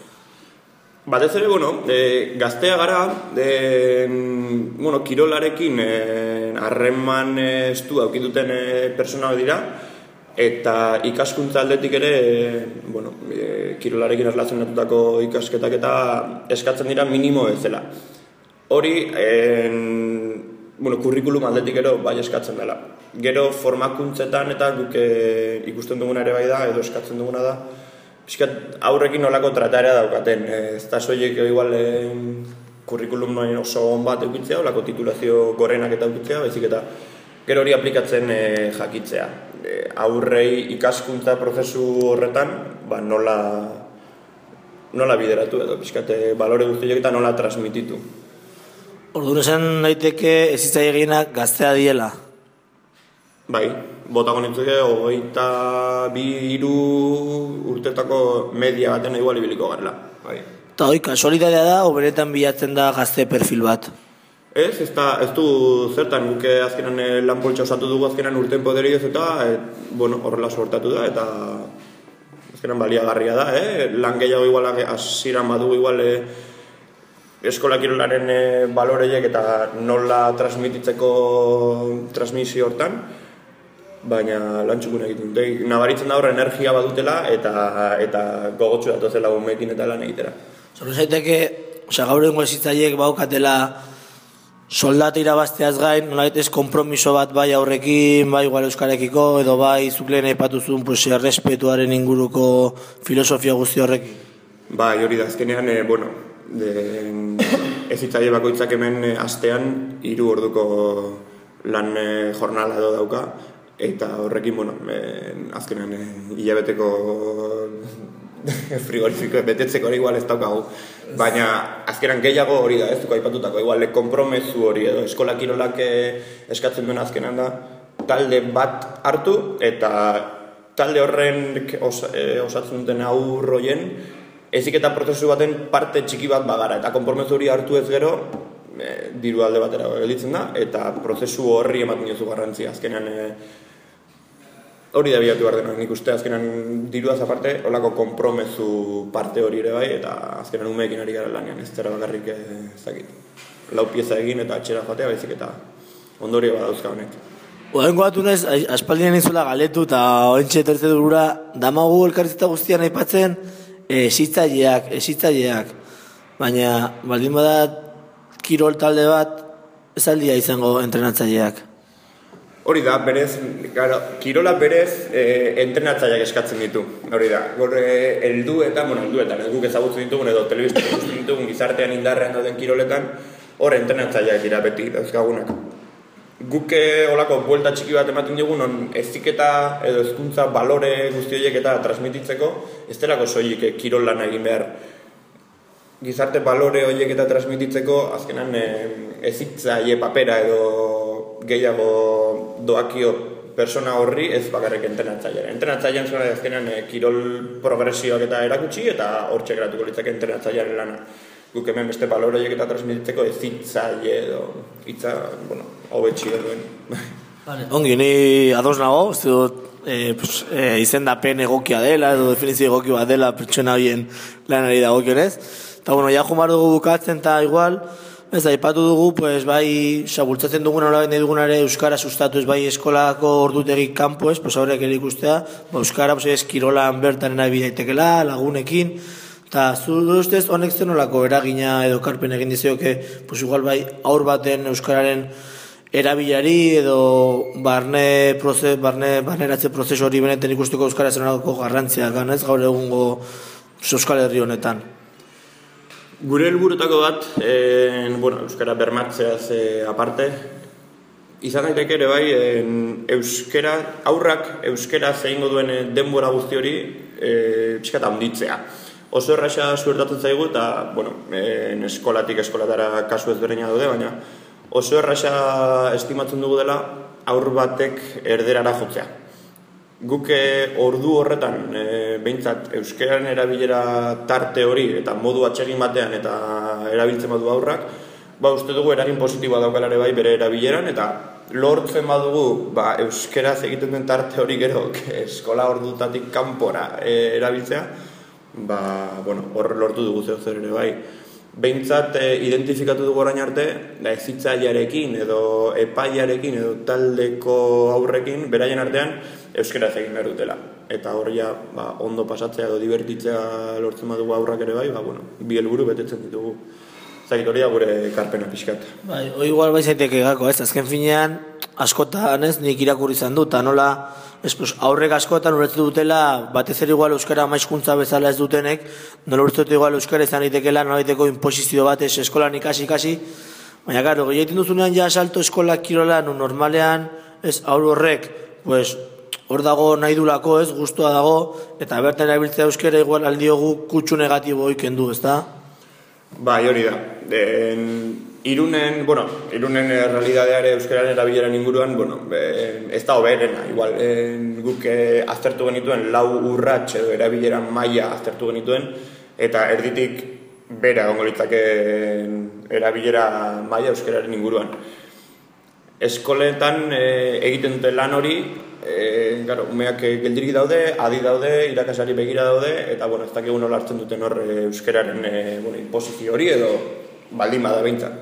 Batez ere, bueno, e, gaztea gara, e, bueno, kirolarekin e, harreman e, estu aukituten e, personak dira, eta ikaskuntza aldetik ere, e, bueno, e, kirolarekin erlazionatutako ikasketak eta eskatzen dira minimo bezala. Hori, en, bueno, kurrikulum aldetik ero bai eskatzen dela. Gero formakuntzetan eta guk e, ikusten duguna ere bai da, edo eskatzen duguna da, Piskat aurrekin nolako tratarea daukaten, e, ez da soiek igual kurrikulum oso on bat eukitzea, olako titulazio gorenak eta eukitzea, baizik eta gero hori aplikatzen e, jakitzea. E, aurrei ikaskuntza prozesu horretan, ba, nola, nola bideratu edo, pixkate balore guztiak eta nola transmititu. Orduan esan daiteke ezitzaile gehienak gaztea diela. Bai, botako nintzuke, hogeita bi iru urtetako media baten igual ibiliko garela. Bai. Eta hoi, kasualitatea da, oberetan bilatzen da gazte perfil bat. Ez, ez, da, ez du zertan, guke azkenan eh, lan poltsa osatu dugu azkenan urten poderioz eta, e, bueno, horrela sortatu da, eta azkenan baliagarria da, eh? lan gehiago igual hasieran badugu igual e, eskola kirolaren e, baloreiek eta nola transmititzeko transmisio hortan, baina lantxukun egiten dute. Nabaritzen da hor energia badutela eta eta gogotsu datozela umekin eta lan egitera. Zorro zaiteke, osea, gaur egun ezitzaiek baukatela soldata irabazteaz gain, nolait ez kompromiso bat bai aurrekin, bai igual euskarekiko, edo bai zukleen aipatuzun pues, errespetuaren inguruko filosofia guzti horrekin. Bai, hori da, azkenean, e, bueno, de, ezitzaile bakoitzak hemen e, astean hiru orduko lan e, jornala edo dauka, eta horrekin, bueno, e, azkenean e, hilabeteko frigorifiko betetzeko hori igual ez daukagu. Baina azkenan gehiago hori da, ez duko aipatutako, igual kompromezu hori edo eskola kirolak eh, eskatzen duen azkenan da, talde bat hartu eta talde horren os, e, osatzen duten aurroien ezik eta prozesu baten parte txiki bat bagara eta konpromezu hori hartu ez gero e, diru alde batera gelditzen da eta prozesu horri ematen jozu garrantzia azkenan e, hori da bilatu behar denak, nik uste azkenan diruaz aparte, holako kompromezu parte hori ere bai, eta azkenan umeekin ari gara lanean, ez zera bakarrik ezakit. Lau pieza egin eta atxera joatea baizik eta ondorio badauzka honek. Oain goatu nez, aspaldien izula galetu eta ointxe etortze dugura, damagu elkarrizeta guztian aipatzen, esitzaileak, esitzaileak. Baina, baldin badat, kirol talde bat, ez aldia izango entrenatzaileak. Hori da, berez, gara, kirola berez e, entrenatzaileak eskatzen ditu. Hori da, gore heldu eta, bueno, heldu eta, guk ezagutzen ditugun edo telebizten ditugun gizartean indarrean dauden kiroletan, hor entrenatzaileak dira beti, dauzkagunak. Guke olako buelta txiki bat ematen dugu, non eziketa edo ezkuntza balore guzti horiek eta transmititzeko, ez delako soilik eh, kirol lan egin behar. Gizarte balore horiek eta transmititzeko, azkenan e, ezitzaile papera edo gehiago doakio persona horri ez bakarrik entrenatzailean. Entrenatzailean zora azkenan e, kirol progresioak eta erakutsi eta hor txekeratuko litzak entrenatzailearen lana. Guk hemen beste baloroiek eta transmititzeko ez edo hitza, bueno, hobetxi duen. Vale. Ongi, ni ados nago, ez dut e, pues, e, izendapen egokia dela, edo definizio egoki bat dela pertsona horien lanari dagokionez. Eta bueno, ja jumar dugu bukatzen eta igual, Ez, aipatu dugu, pues, bai, sabultzatzen dugun nola nahi dugunare Euskara sustatu ez bai eskolako ordutegik kanpo ez, pues, horrek ere ikustea, ba, Euskara, pues, ez, kirolan bertan nahi bidaitekela, lagunekin, eta zu ustez honek zen nolako eragina edo karpen egin dizioke, pues, igual bai, aur baten Euskararen erabilari edo barne, proze, barne barneratze prozesu hori benetan ikusteko Euskara zen nolako garrantzia gan ez, gaur egungo Euskal Herri honetan. Gure helburutako bat, eh, bueno, euskara bermatzeaz eh, aparte, izan daiteke ere bai, en, euskara, aurrak euskara zeingo duen eh, denbora guzti hori eh, pixkat handitzea. Oso erraxa suertatzen zaigu eta, bueno, en, eskolatik eskolatara kasu ezberdina daude, baina oso erraxa estimatzen dugu dela aur batek erderara jotzea. Guk eh, ordu horretan, e, behintzat, euskararen erabilera tarte hori eta modu atsegin batean eta erabiltzen badu aurrak, ba, uste dugu eragin positiboa daukala ere bai bere erabileran eta lortzen badugu ba, euskeraz egiten den tarte hori gero eskola ordutatik kanpora e, erabiltzea, ba, bueno, hor lortu dugu zeu zer ere bai. Behintzat e, identifikatu dugu orain arte, da ezitzailearekin edo epaiarekin edo taldeko aurrekin, beraien artean, euskaraz egin behar dutela. Eta horria ba, ondo pasatzea edo divertitzea lortzen badugu aurrak ere bai, ba, bueno, bi helburu betetzen ditugu. Zagit hori da gure karpena pixkat. Bai, hoi igual bai zaiteke gako, ez, azken finean, askotan ez, nik irakurri izan dut, nola, ez, pues, aurrek askotan uretzen dutela, batez ere igual euskara maizkuntza bezala ez dutenek, nola uretzen dut igual euskara izan ditekela, nola diteko imposizio bat ez eskolan ikasi ikasi, baina garo, gehiatzen duzunean ja salto eskola kirola, nu normalean, ez, aur horrek, pues, hor dago nahi dulako, ez, gustua dago, eta bertan erabiltzea euskara igual aldiogu kutsu negatibo ikendu, ez da? Bai, hori da. En, irunen, bueno, irunen eh, realidadeare euskararen erabileren inguruan, bueno, eh, ez da hoberena, igual, en, guk eh, aztertu genituen lau urrats edo erabileran maila aztertu genituen, eta erditik bera gongo litzake erabilera maila euskararen inguruan. Eskoletan eh, egiten dute lan hori, eh, claro, umeak eh, geldirik daude, adi daude, irakasari begira daude, eta bueno, ez dakigu nola hartzen duten hor eh, euskararen eh, bueno, imposizio hori edo baldin bada behintzat.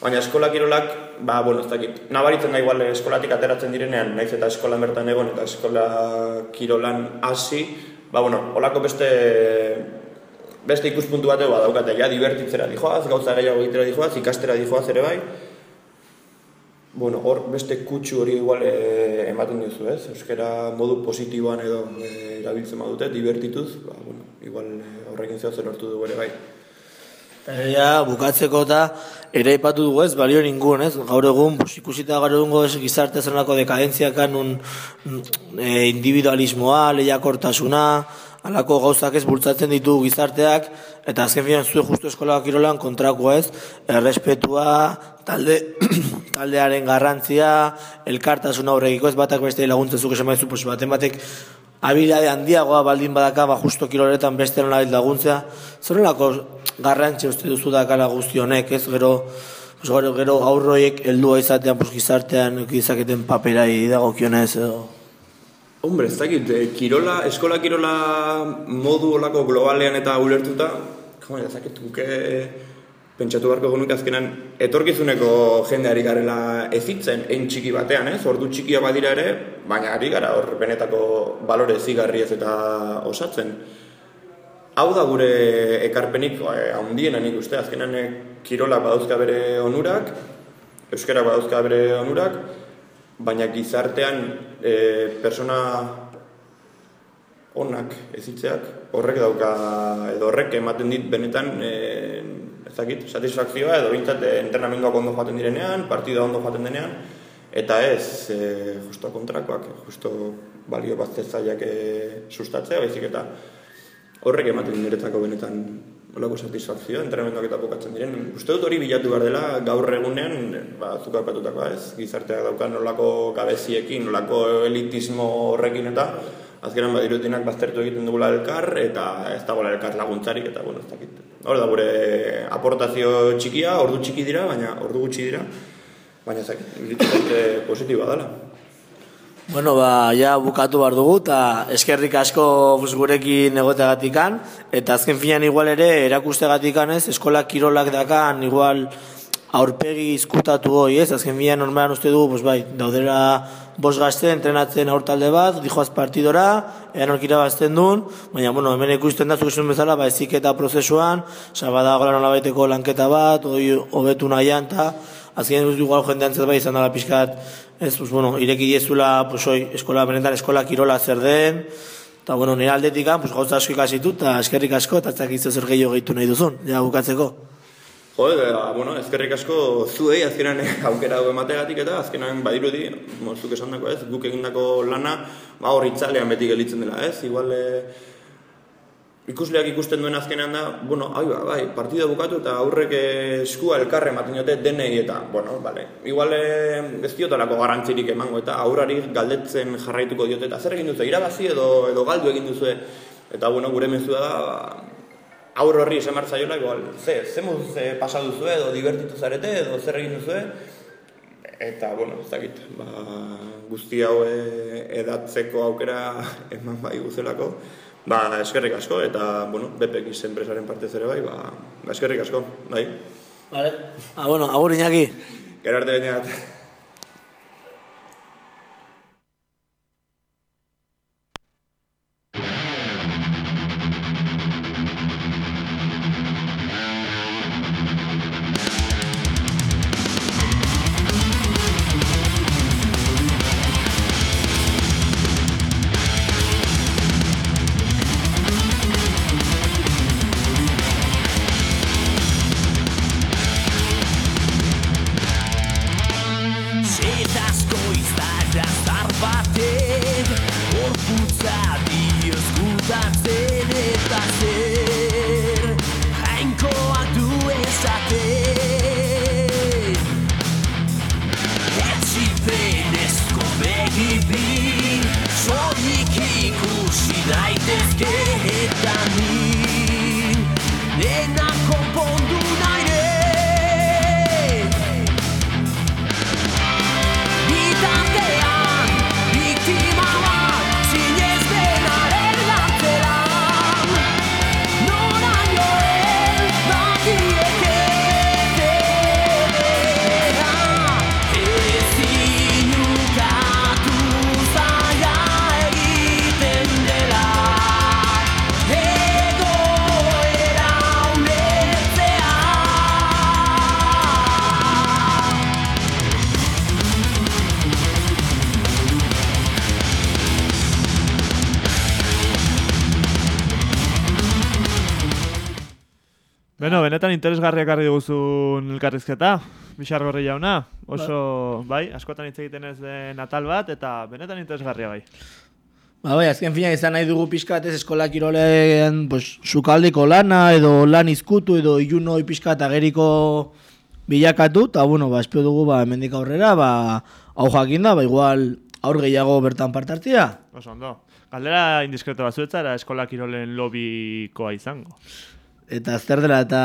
Baina eskola kirolak, ba, bueno, ez dakit, nabaritzen da igual eskolatik ateratzen direnean, naiz eta eskolan bertan egon eta eskola kirolan hasi, ba, bueno, holako beste beste ikuspuntu bat ba, daukate, ja, divertitzera dijoaz, gauza gehiago egitera dijoaz, ikastera dijoaz ere bai, bueno, hor beste kutsu hori igual e, ematen duzu, ez? Euskara modu positiboan edo e, erabiltzen badute, divertituz, ba, bueno, igual horrekin zehaz lortu dugu ere bai. Ja, bukatzeko eta ere ipatu dugu ez, balio ningun, ez? Gaur egun, pues, ikusita gaur egungo ez, gizarte zenako dekadentziakan un e, individualismoa, lehiakortasuna, alako gauzak ez bultzatzen ditu gizarteak, eta azken finan zuen justu eskola kirolan kontrako ez, errespetua, talde, taldearen garrantzia, elkartasuna horregiko ez, batak beste laguntzen zuk esan baizu, pues, baten batek habilidade handiagoa baldin badaka, ba, justo kiroletan beste nola laguntzea, zer nolako garrantzi uste duzu dakala guzti honek, ez, gero, pues, gero, gero aurroiek heldua izatean, pues, gizartean, gizaketen paperai dagokionez, edo... Hombre, ez dakit, eh, kirola, eskola kirola modu olako globalean eta ulertuta, joder, ez dakit, guke pentsatu beharko genuke azkenan etorkizuneko jendeari garela ezitzen ein txiki batean, ez? Ordu txikia badira ere, baina ari gara hor benetako balore zigarriez eta osatzen. Hau da gure ekarpenik eh, handiena nik uste, azkenan eh, kirola badauzka bere onurak, euskara badauzka bere onurak, baina gizartean e, persona onak ezitzeak horrek dauka edo horrek ematen dit benetan e, ez dakit, satisfakzioa edo bintzat entrenamenduak ondo joaten direnean, partida ondo joaten denean eta ez e, justo kontrakoak, justo balio baztetzaileak e, sustatzea, baizik eta horrek ematen niretzako benetan olako satisfakzioa, entrenamenduak eta bukatzen diren. Uste dut hori bilatu behar dela gaur egunean, ba, zuka patutakoa ez, gizarteak daukan nolako gabeziekin, nolako elitismo horrekin eta azkenan badirutinak baztertu egiten dugula elkar eta ez dagoela elkar laguntzarik eta bueno, ez dakit. Hor da gure aportazio txikia, ordu txiki dira, baina ordu gutxi dira, baina iruditzen positiboa dela. Bueno, ba, ja bukatu behar dugu, eta eskerrik asko gurekin egoteagatikan, eta azken finean igual ere erakustegatikan ez, eskola kirolak dakan igual aurpegi izkutatu hoi, ez? Azken bila normalan uste dugu, pues bai, daudera bos gazte entrenatzen aurtalde bat, dijoaz partidora, ean orkira bazten duen, baina, bueno, hemen ikusten da zukezun bezala, ba, eziketa prozesuan, oza, badagoela nolabaiteko lanketa bat, hoi hobetu nahian, eta azken igual jendean zer bai izan dela pixkat, ez, pues, bueno, ireki diezula, pues, oi, eskola, benetan eskola kirola zer den, eta, bueno, nire aldetik, pues, gauza asko ikasitu, eta eskerrik asko, eta ez zer gehiago gehitu nahi duzun, ja, bukatzeko. Jo, e, bueno, ezkerrik asko zuei azkenan eh, aukera hau emategatik eta azkenan badirudi, moztuk esan dako ez, guk egindako lana, ba hor itzalean beti gelitzen dela ez, igual e, ikusleak ikusten duen azkenean da, bueno, ai ba, bai, partida bukatu eta aurrek eh, eskua elkarre ematen diote denei eta, bueno, vale, igual e, ez diotelako garantzirik emango eta aurrari galdetzen jarraituko diote eta zer egin duzu, irabazi edo, edo galdu egin duzu eta, bueno, gure mezua da, ba, aur horri esan behar zaiola, igual, ze, ze moduz e, pasa duzu edo divertitu zarete edo zer egin duzu eta, bueno, ez dakit, ba, guzti hau e, edatzeko aukera eman bai guzelako, ba, eskerrik asko, eta, bueno, BPX enpresaren partez ere bai, ba, ba eskerrik asko, bai. Vale. Ah, bueno, agur Iñaki. Gero arte bainat. Benetan interesgarriak harri diguzun elkarrizketa, Bixar Gorri jauna, oso, bai, askotan hitz egiten ez den atal bat, eta benetan interesgarria bai. Ba, bai, azken fina izan nahi dugu pixkat ez eskola kirolean, pues, sukaldeko lana, edo lan izkutu, edo ilunoi pixkat ageriko bilakatu, eta, bueno, ba, espio dugu, ba, hemendik aurrera, ba, hau jakin da, ba, igual, aur gehiago bertan partartia. Oso ondo. Galdera indiskreto bat zuetzara eskola kirolen lobikoa izango. Eta zer dela eta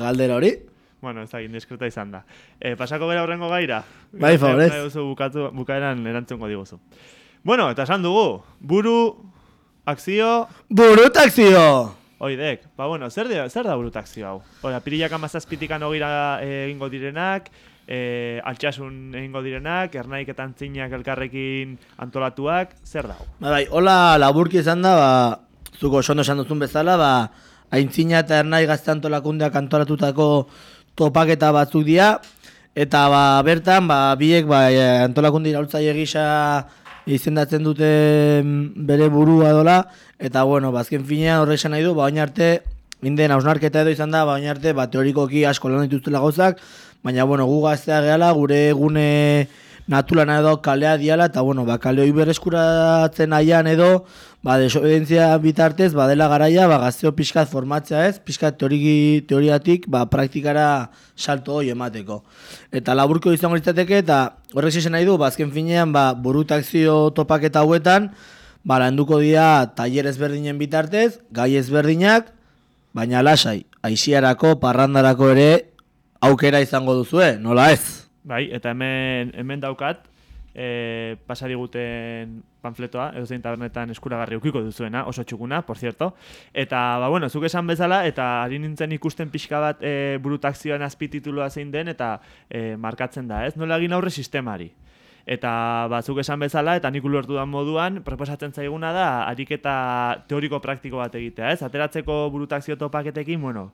galdera hori? Bueno, ez da, indiskreta izan da. E, pasako gara horrengo gaira? Bai, favorez. Duzu bukatu, bukaeran erantzungo diguzu. Bueno, eta esan dugu, buru, akzio, Burutakzio! oidek. Ba, bueno, zer, da- zer da buru akzio hau? Hora, pirilak amazazpitikan ogira eh, egingo direnak, e, altxasun egingo direnak, ernaik eta antzinak elkarrekin antolatuak, zer da hau? Ba, bai, hola laburki izan da, ba, zuko oso ondo esan duzun bezala, ba, aintzina eta ernai gazte antolakundeak antolatutako topaketa batzuk dira, eta ba, bertan, ba, biek ba, e, antolakunde iraultzaile gisa izendatzen dute bere burua dola, eta bueno, bazken finean horrek esan nahi du, ba, oin arte, inden hausnarketa edo izan da, ba, oin arte, ba, teorikoki asko lan dituztela gauzak, baina, bueno, gu gaztea gehala, gure egune natulana edo kalea diala, eta, bueno, ba, kale hori bereskuratzen aian edo, ba, desobedientzia bitartez, ba, dela garaia, ba, gazteo pixkat formatzea ez, pixkat teoriki, teoriatik, ba, praktikara salto hori emateko. Eta laburko izango litzateke, eta horrek zezen nahi du, ba, azken finean, ba, burutakzio topaketa hauetan, ba, landuko dira taller ezberdinen bitartez, gai ezberdinak, baina lasai, aixiarako, parrandarako ere, aukera izango duzue, nola ez? Bai, eta hemen, hemen daukat, e, pasa diguten panfletoa, edo zein tabernetan eskuragarri ukiko duzuena, oso txukuna, por cierto. Eta, ba, bueno, zuk esan bezala, eta ari nintzen ikusten pixka bat e, burutakzioan azpititulua zein den, eta e, markatzen da, ez? Nola egin aurre sistemari. Eta batzuk esan bezala, eta nik ulertu dan moduan, proposatzen zaiguna da, ariketa teoriko-praktiko bat egitea, ez? Ateratzeko burutakzio topaketekin, bueno,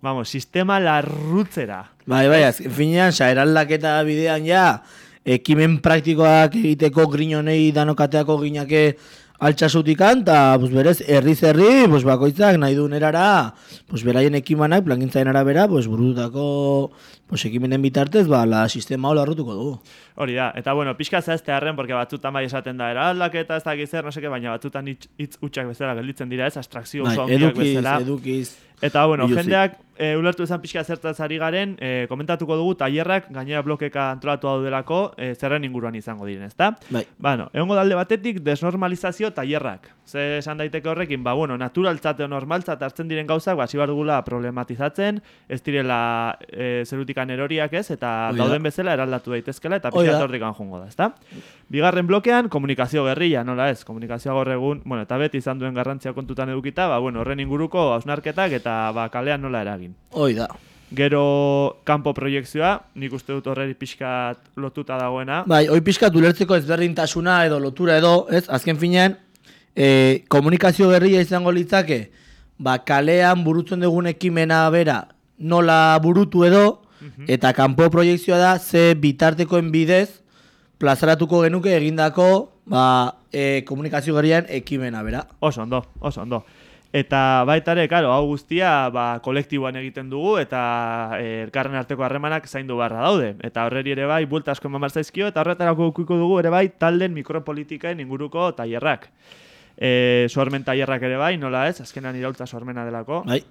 vamos, sistema larrutzera. Bai, bai, azken finean, sa, eraldaketa bidean ja, ekimen praktikoak egiteko grinonei danokateako ginake altxasutikan, eta pues, berez, herriz herri, pues, bakoitzak nahi duen erara, pues, beraien ekimanak, plangintzaren arabera, pues, burutako pues, ekimenen bitartez, ba, la sistema hola arrutuko dugu. Hori da, eta bueno, pixka zehazte harren, porque batzutan bai esaten da, eraldaketa ez da zer, no seke, baina batzutan hitz hutsak bezala gelditzen dira, ez, abstrakzio Bai, oso handiak bezala. edukiz. Eta, bueno, Biluzik. jendeak e, ulertu izan pixka zertaz ari garen, e, komentatuko dugu tailerrak gainera blokeka antolatu daudelako e, zerren inguruan izango diren, ezta? Bai. Bueno, egongo dalde batetik desnormalizazio tailerrak. Ze esan daiteke horrekin, ba, bueno, naturaltzat edo normaltzat hartzen diren gauzak, ba, hasi dugula problematizatzen, ez direla e, zerutikan eroriak ez, eta Hoi da. dauden bezala eraldatu daitezkela, eta Hoi pixka da. hortikan jungo da, ezta? Bigarren blokean, komunikazio gerrilla, nola ez? Komunikazioa gaur egun, bueno, eta beti izan duen garrantzia kontutan edukita, ba, bueno, horren inguruko hausnarketak eta ba, kalean nola eragin. Hoi da. Gero kanpo proiekzioa, nik uste dut horreri pixkat lotuta dagoena. Bai, hoi pixkat ulertzeko ezberdintasuna edo lotura edo, ez, azken finean, e, komunikazio berria izango litzake, ba, kalean burutzen dugun ekimena bera nola burutu edo, eta kanpo proiekzioa da ze bitartekoen bidez plazaratuko genuke egindako ba, e, komunikazio berrian ekimena bera. Oso ondo, oso ondo. Eta baita ere, karo, hau guztia ba, kolektiboan egiten dugu eta e, elkarren arteko harremanak zaindu beharra daude. Eta horreri ere bai, buelta asko eman zaizkio, eta horretarako ukiko dugu ere bai, talden mikropolitikaen inguruko tailerrak. E, sormen tailerrak ere bai, nola ez, azkenan iraultza sormena delako. Bai,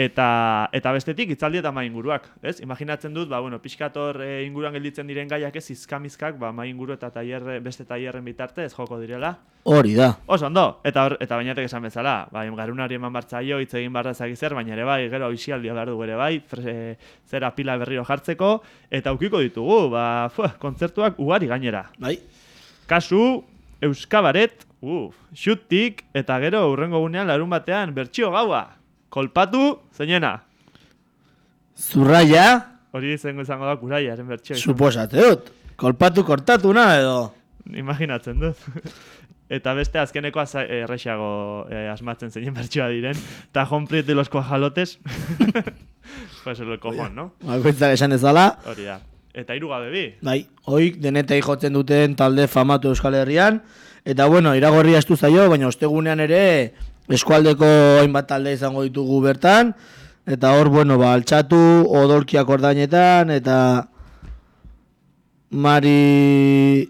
Eta, eta bestetik hitzaldi eta mai inguruak, ez? Imaginatzen dut, ba, bueno, pixkator e, inguruan gelditzen diren gaiak ez izkamizkak, ba, mai inguru eta tailerre, beste tailerren bitartez joko direla. hori da. Oso ondo, eta hor, eta bainatek esan bezala, bai, garunari eman bartzaio, hitz egin barra zer, baina ere bai, gero isialdia behar dugu ere bai, fre, zera pila berriro jartzeko, eta ukiko ditugu, ba, fue, kontzertuak ugari gainera. Bai, Kasu, Euskabaret, uf, xutik, eta gero urrengo gunean larun batean, bertsio gaua, kolpatu, zeinena. zurraia, Hori izango izango da kuraiaren izango. suposate dut. Kolpatu kortatu na edo. Imaginatzen dut. Eta beste azkenekoa za- errexago eh, asmatzen zeinen bertsioa diren. Tajón Prieto y los cuajalotes. pues el cojón, no? Bakoitzak esan ezala. Hori da. Eta hiru gabe bi. Bai, oik denetei jotzen duten talde famatu Euskal Herrian. Eta bueno, iragorri astu zaio, baina ostegunean ere eskualdeko hainbat talde izango ditugu bertan. Eta hor, bueno, ba, altxatu, odolkiak ordainetan, eta Mari...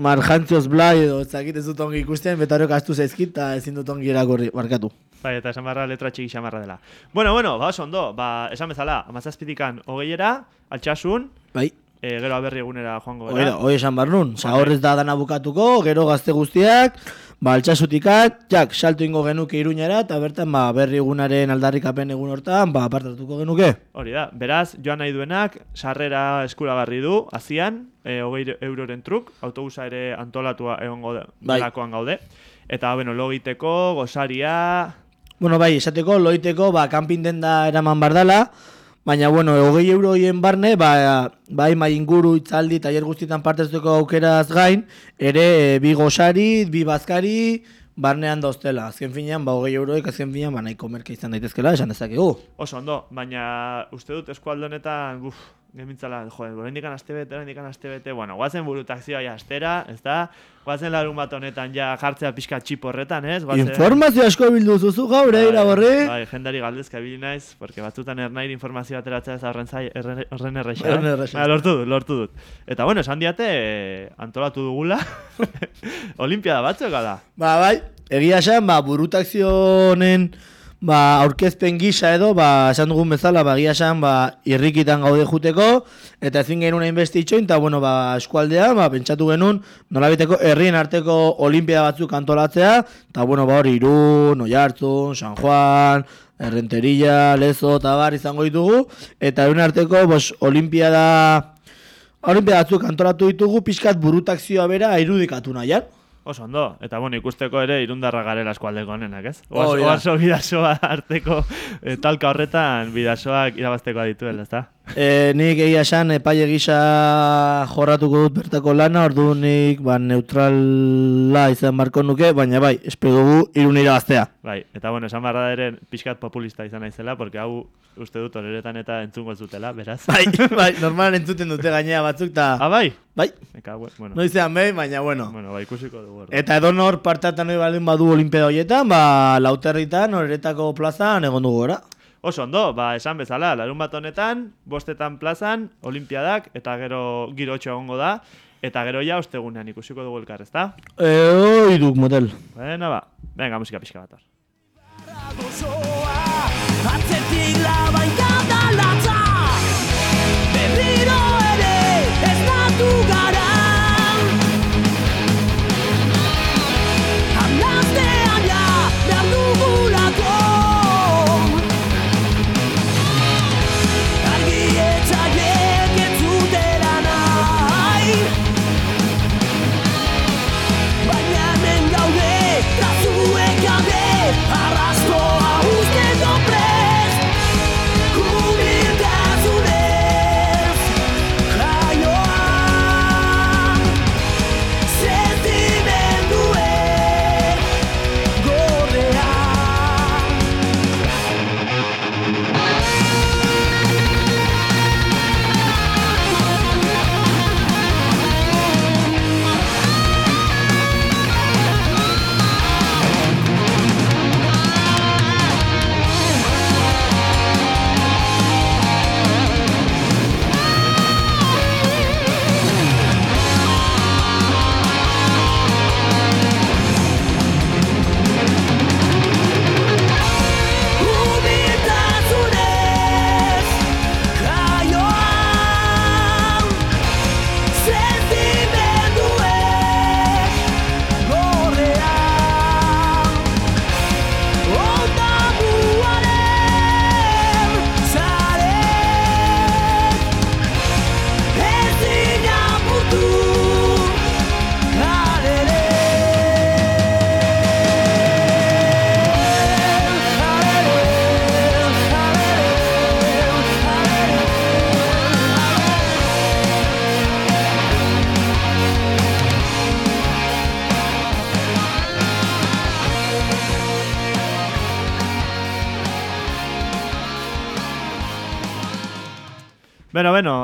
Marjantzioz Blai edo ez dakit ez dut ongi ikusten, betarok astu zaizkit, eta ezin dut ongi irakorri, barkatu. Bai, eta esan barra letra txiki xamarra dela. Bueno, bueno, ba, oso ondo. Ba, esan bezala, amazazpitikan hogeiera, altxasun, Bai, e, gero aberri egunera joango gara. hori esan. Sa Bai. horrez da dana bukatuko, gero gazte guztiak, ba, altxasutikat, jak, salto ingo genuke iruñara, eta bertan, ba, berri egunaren aldarrikapen egun hortan, ba, apartatuko genuke. Hori da, beraz, joan nahi duenak, sarrera eskuragarri du, azian, e, hogei euroren truk, autobusa ere antolatua egongo Bai. gaude. Eta, bueno, logiteko, gosaria, Bueno, bai, esateko, loiteko, ba, kanpin denda eraman bardala, baina, bueno, hogei euro hien barne, ba, bai, mai inguru itzaldi, taller guztietan parte hartzeko aukeraz gain, ere, e, bi gosari, bi bazkari, barnean dauztela. Azken finean, ba, hogei euroek, azken finean, ba, nahiko merke izan daitezkela, esan dezakegu. oso ondo, baina uste dut eskualde honetan, buf, gemintzala, joder, oraindikan aste bete, oraindikan aste bete, bueno, guazen burutakzioa ja astera, ez da? Guazen larun bat honetan ja jartzea pixka txip horretan, ez? Guazen... Informazio asko bildu zuzu gaur, eh, iragorri? Bai, jendari galdezka ibili naiz, porque batzutan ernair informazio ateratzea ez da horren, zai, horren erresa. Baina, lortu dut, lortu dut. Eta bueno, esan diate, eh, antolatu dugula, olimpiada batzuk da. Ba, bai, egia esan, ba, burutakzio honen ba, aurkezpen gisa edo, ba, esan dugun bezala, ba, egia esan, ba, irrikitan gaude juteko, eta ezin genuen hainbeste itxoin, eta, bueno, ba, eskualdea, ba, pentsatu genuen, nolabiteko herrien arteko olimpiada batzuk antolatzea, eta, bueno, ba, hori, Irun, Oiartzun, San Juan, Errenterilla, Lezo, eta bar izango ditugu, eta euren arteko, bos, olimpiada Olimpia batzuk antolatu ditugu pixkat burutakzioa bera irudikatu nahian. Oso ondo, eta bueno, ikusteko ere irundarra garela eskualdeko honenak, ez? Oh, ja. Oaso bidasoa arteko eh, talka horretan bidasoak irabazteko dituela, ezta? E, nik egia esan epaile gisa jorratuko dut bertako lana, ordu nik ba, neutrala izan barko nuke, baina bai, espero dugu irun irabaztea. Bai, eta bueno, esan barra da ere pixkat populista izan naizela, porque hau uste dut horeretan eta entzungo ez dutela, beraz. Bai, bai, normal entzuten dute gainea batzuk, ta... ah, bai? Bai, Eka, bueno, noizean behin, baina bueno. bueno, bai, ikusiko dugu. orduan. Eta edo nor partatan hori baldin badu olimpia horietan, ba, lauterritan, horretako plazan egon dugu gora. Oso ondo, ba, esan bezala, larun bat honetan, bostetan plazan, olimpiadak, eta gero giro otxo egongo da, eta gero ja ostegunean ikusiko dugu elkar, ezta? E, oi duk, model. Bueno, ba, venga, musika pixka bat Atzetik labainka da latza Berriro ere ez natu gara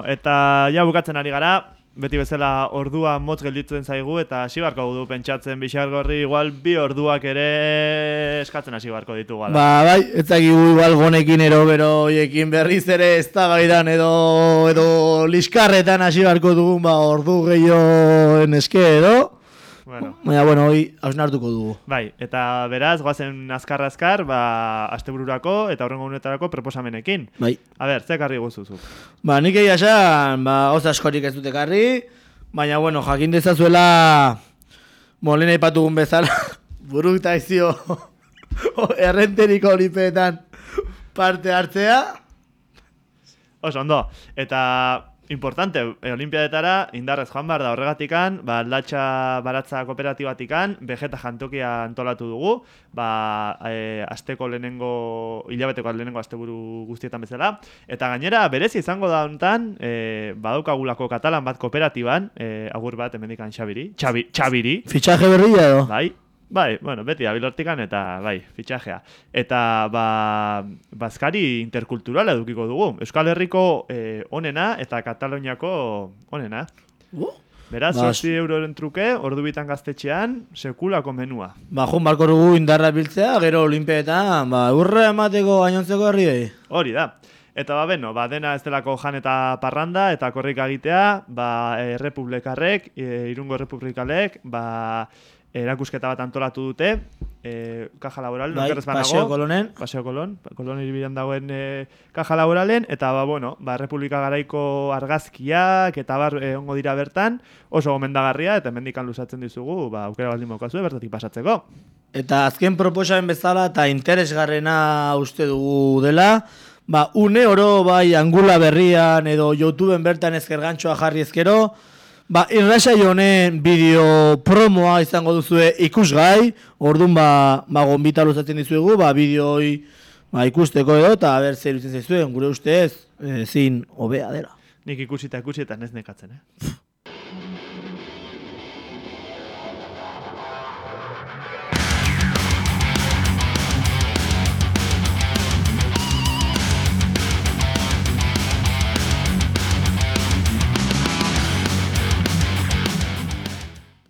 eta ja bukatzen ari gara, beti bezala ordua motz gelditzen zaigu, eta hasi barko du pentsatzen bixargorri igual bi orduak ere eskatzen hasi barko ditugu. ala. Ba, bai, ez dakigu igual gonekin ero bero hoiekin berriz ere ez da edo, edo liskarretan hasi barko dugun ba ordu gehioen eske edo. Bueno, Baina, bueno, hoi hausnartuko dugu. bai, eta beraz, goazen azkar-azkar, ba, astebururako eta horrengo unetarako proposamenekin. Bai. A ber, ze karri guzuzuk? Ba, nik egia esan, ba, oza askorik ez dute karri, baina, bueno, jakin dezazuela, molena ipatugun bezala, burutaizio errenteriko olipeetan parte hartzea, Oso, ondo. Eta importante, e, olimpiadetara indarrez joan behar da horregatikan, ba, aldatxa baratza kooperatibatikan, vegeta jantokia antolatu dugu, ba, e, asteko lehenengo, hilabeteko lehenengo asteburu guztietan bezala, eta gainera, berezi izango da hontan, e, badaukagulako katalan bat kooperatiban, e, agur bat hemendikan Xabiri, Xabi, Xabiri, fitxaje berria edo. Bai, bai, bueno, beti abilortikan eta bai, fitxajea. Eta ba, bazkari interkulturala edukiko dugu. Euskal Herriko eh, onena eta Kataloniako onena. Uh, Beraz, Bas. 8 euroren truke, ordu bitan gaztetxean, sekulako menua. ba, jun barko dugu indarra biltzea, gero olimpeetan, ba, urre emateko gainontzeko herriei. Hori da. Eta ba, beno, ba, dena ez delako jan eta parranda, eta korrika egitea, ba, e, republikarrek, e, irungo republikalek, ba, erakusketa bat antolatu dute, e, kaja laboral, Bai, paseo kolonen. Paseo Kolon, Kolon hiribidean dagoen e, kaja laboralen, eta ba, bueno, ba, Republika Garaiko argazkiak eta bar e, ongo dira bertan, oso gomendagarria, eta hemendikan luzatzen dizugu, ba, aukera baldin maukazue, bertatik pasatzeko. Eta azken proposamen bezala eta interesgarrena uste dugu dela, ba, une oro bai angula berrian edo YouTubeen bertan ezkergantxoa jarri ezkero, ba, irrasai honen bideo promoa izango duzue ikusgai, orduan ba, ba gombita luzatzen dizuegu, ba, bideoi ba, ikusteko edo, eta ber zer iruditzen zaizuen, gure ustez, ezin hobea dela. Nik ikusi eta ikusi eta ez nekatzen, eh?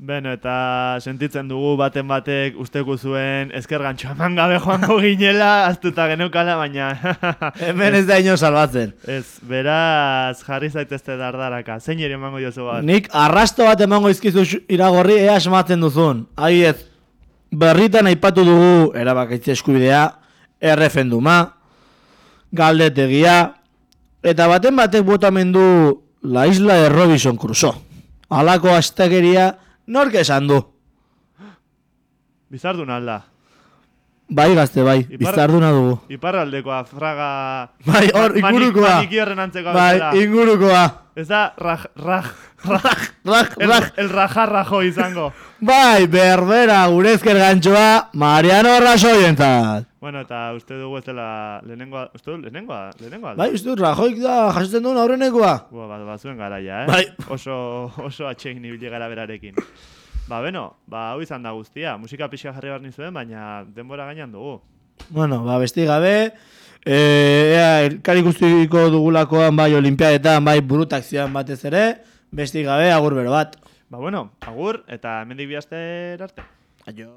Beno, eta sentitzen dugu baten batek usteko zuen ezker gantxo eman gabe joango ginela, aztuta geneukala, baina... Hemen ez da ino salbatzen. Ez, beraz jarri zaitezte dardaraka. Zein ere emango jozu bat? Nik arrasto bat emango izkizu iragorri ea asmatzen duzun. Adibidez, berritan aipatu dugu erabakitze eskubidea, errefenduma, galdetegia, eta baten batek botamen du la isla de Robinson Crusoe. Halako astakeria nork esan du. Bizardun alda. Bai gazte, bai, Ipar- bizarduna dugu. Iparraldekoa, fraga... Bai, hor, ingurukoa. Manikiorren antzekoa Bai, ingurukoa. Ez da, raj, raj, raj, Rak, el, rak. el rajarrajo izango. Bai, berbera, gure ezker gantxoa, Mariano Rajoyentzat. bueno, eta uste dugu ez dela lehenengoa, uste du lehenengoa, lehenengoa. Bai, uste dut, Rajoik da jasotzen duen aurrenekoa. Bua, ba, bazuen garaia, eh? Bai. Oso, oso atxegin ibili gara berarekin. Ba, beno, ba, hau izan da guztia. Musika pixka jarri behar nizuen, baina denbora gainean dugu. Bueno, ba, besti gabe, e, ea, elkar ikustiko dugulakoan bai olimpiadetan, bai burutakzioan batez ere, besti gabe, agur bero bat. Ba, bueno, agur, eta hemendik bihazter arte. Aio.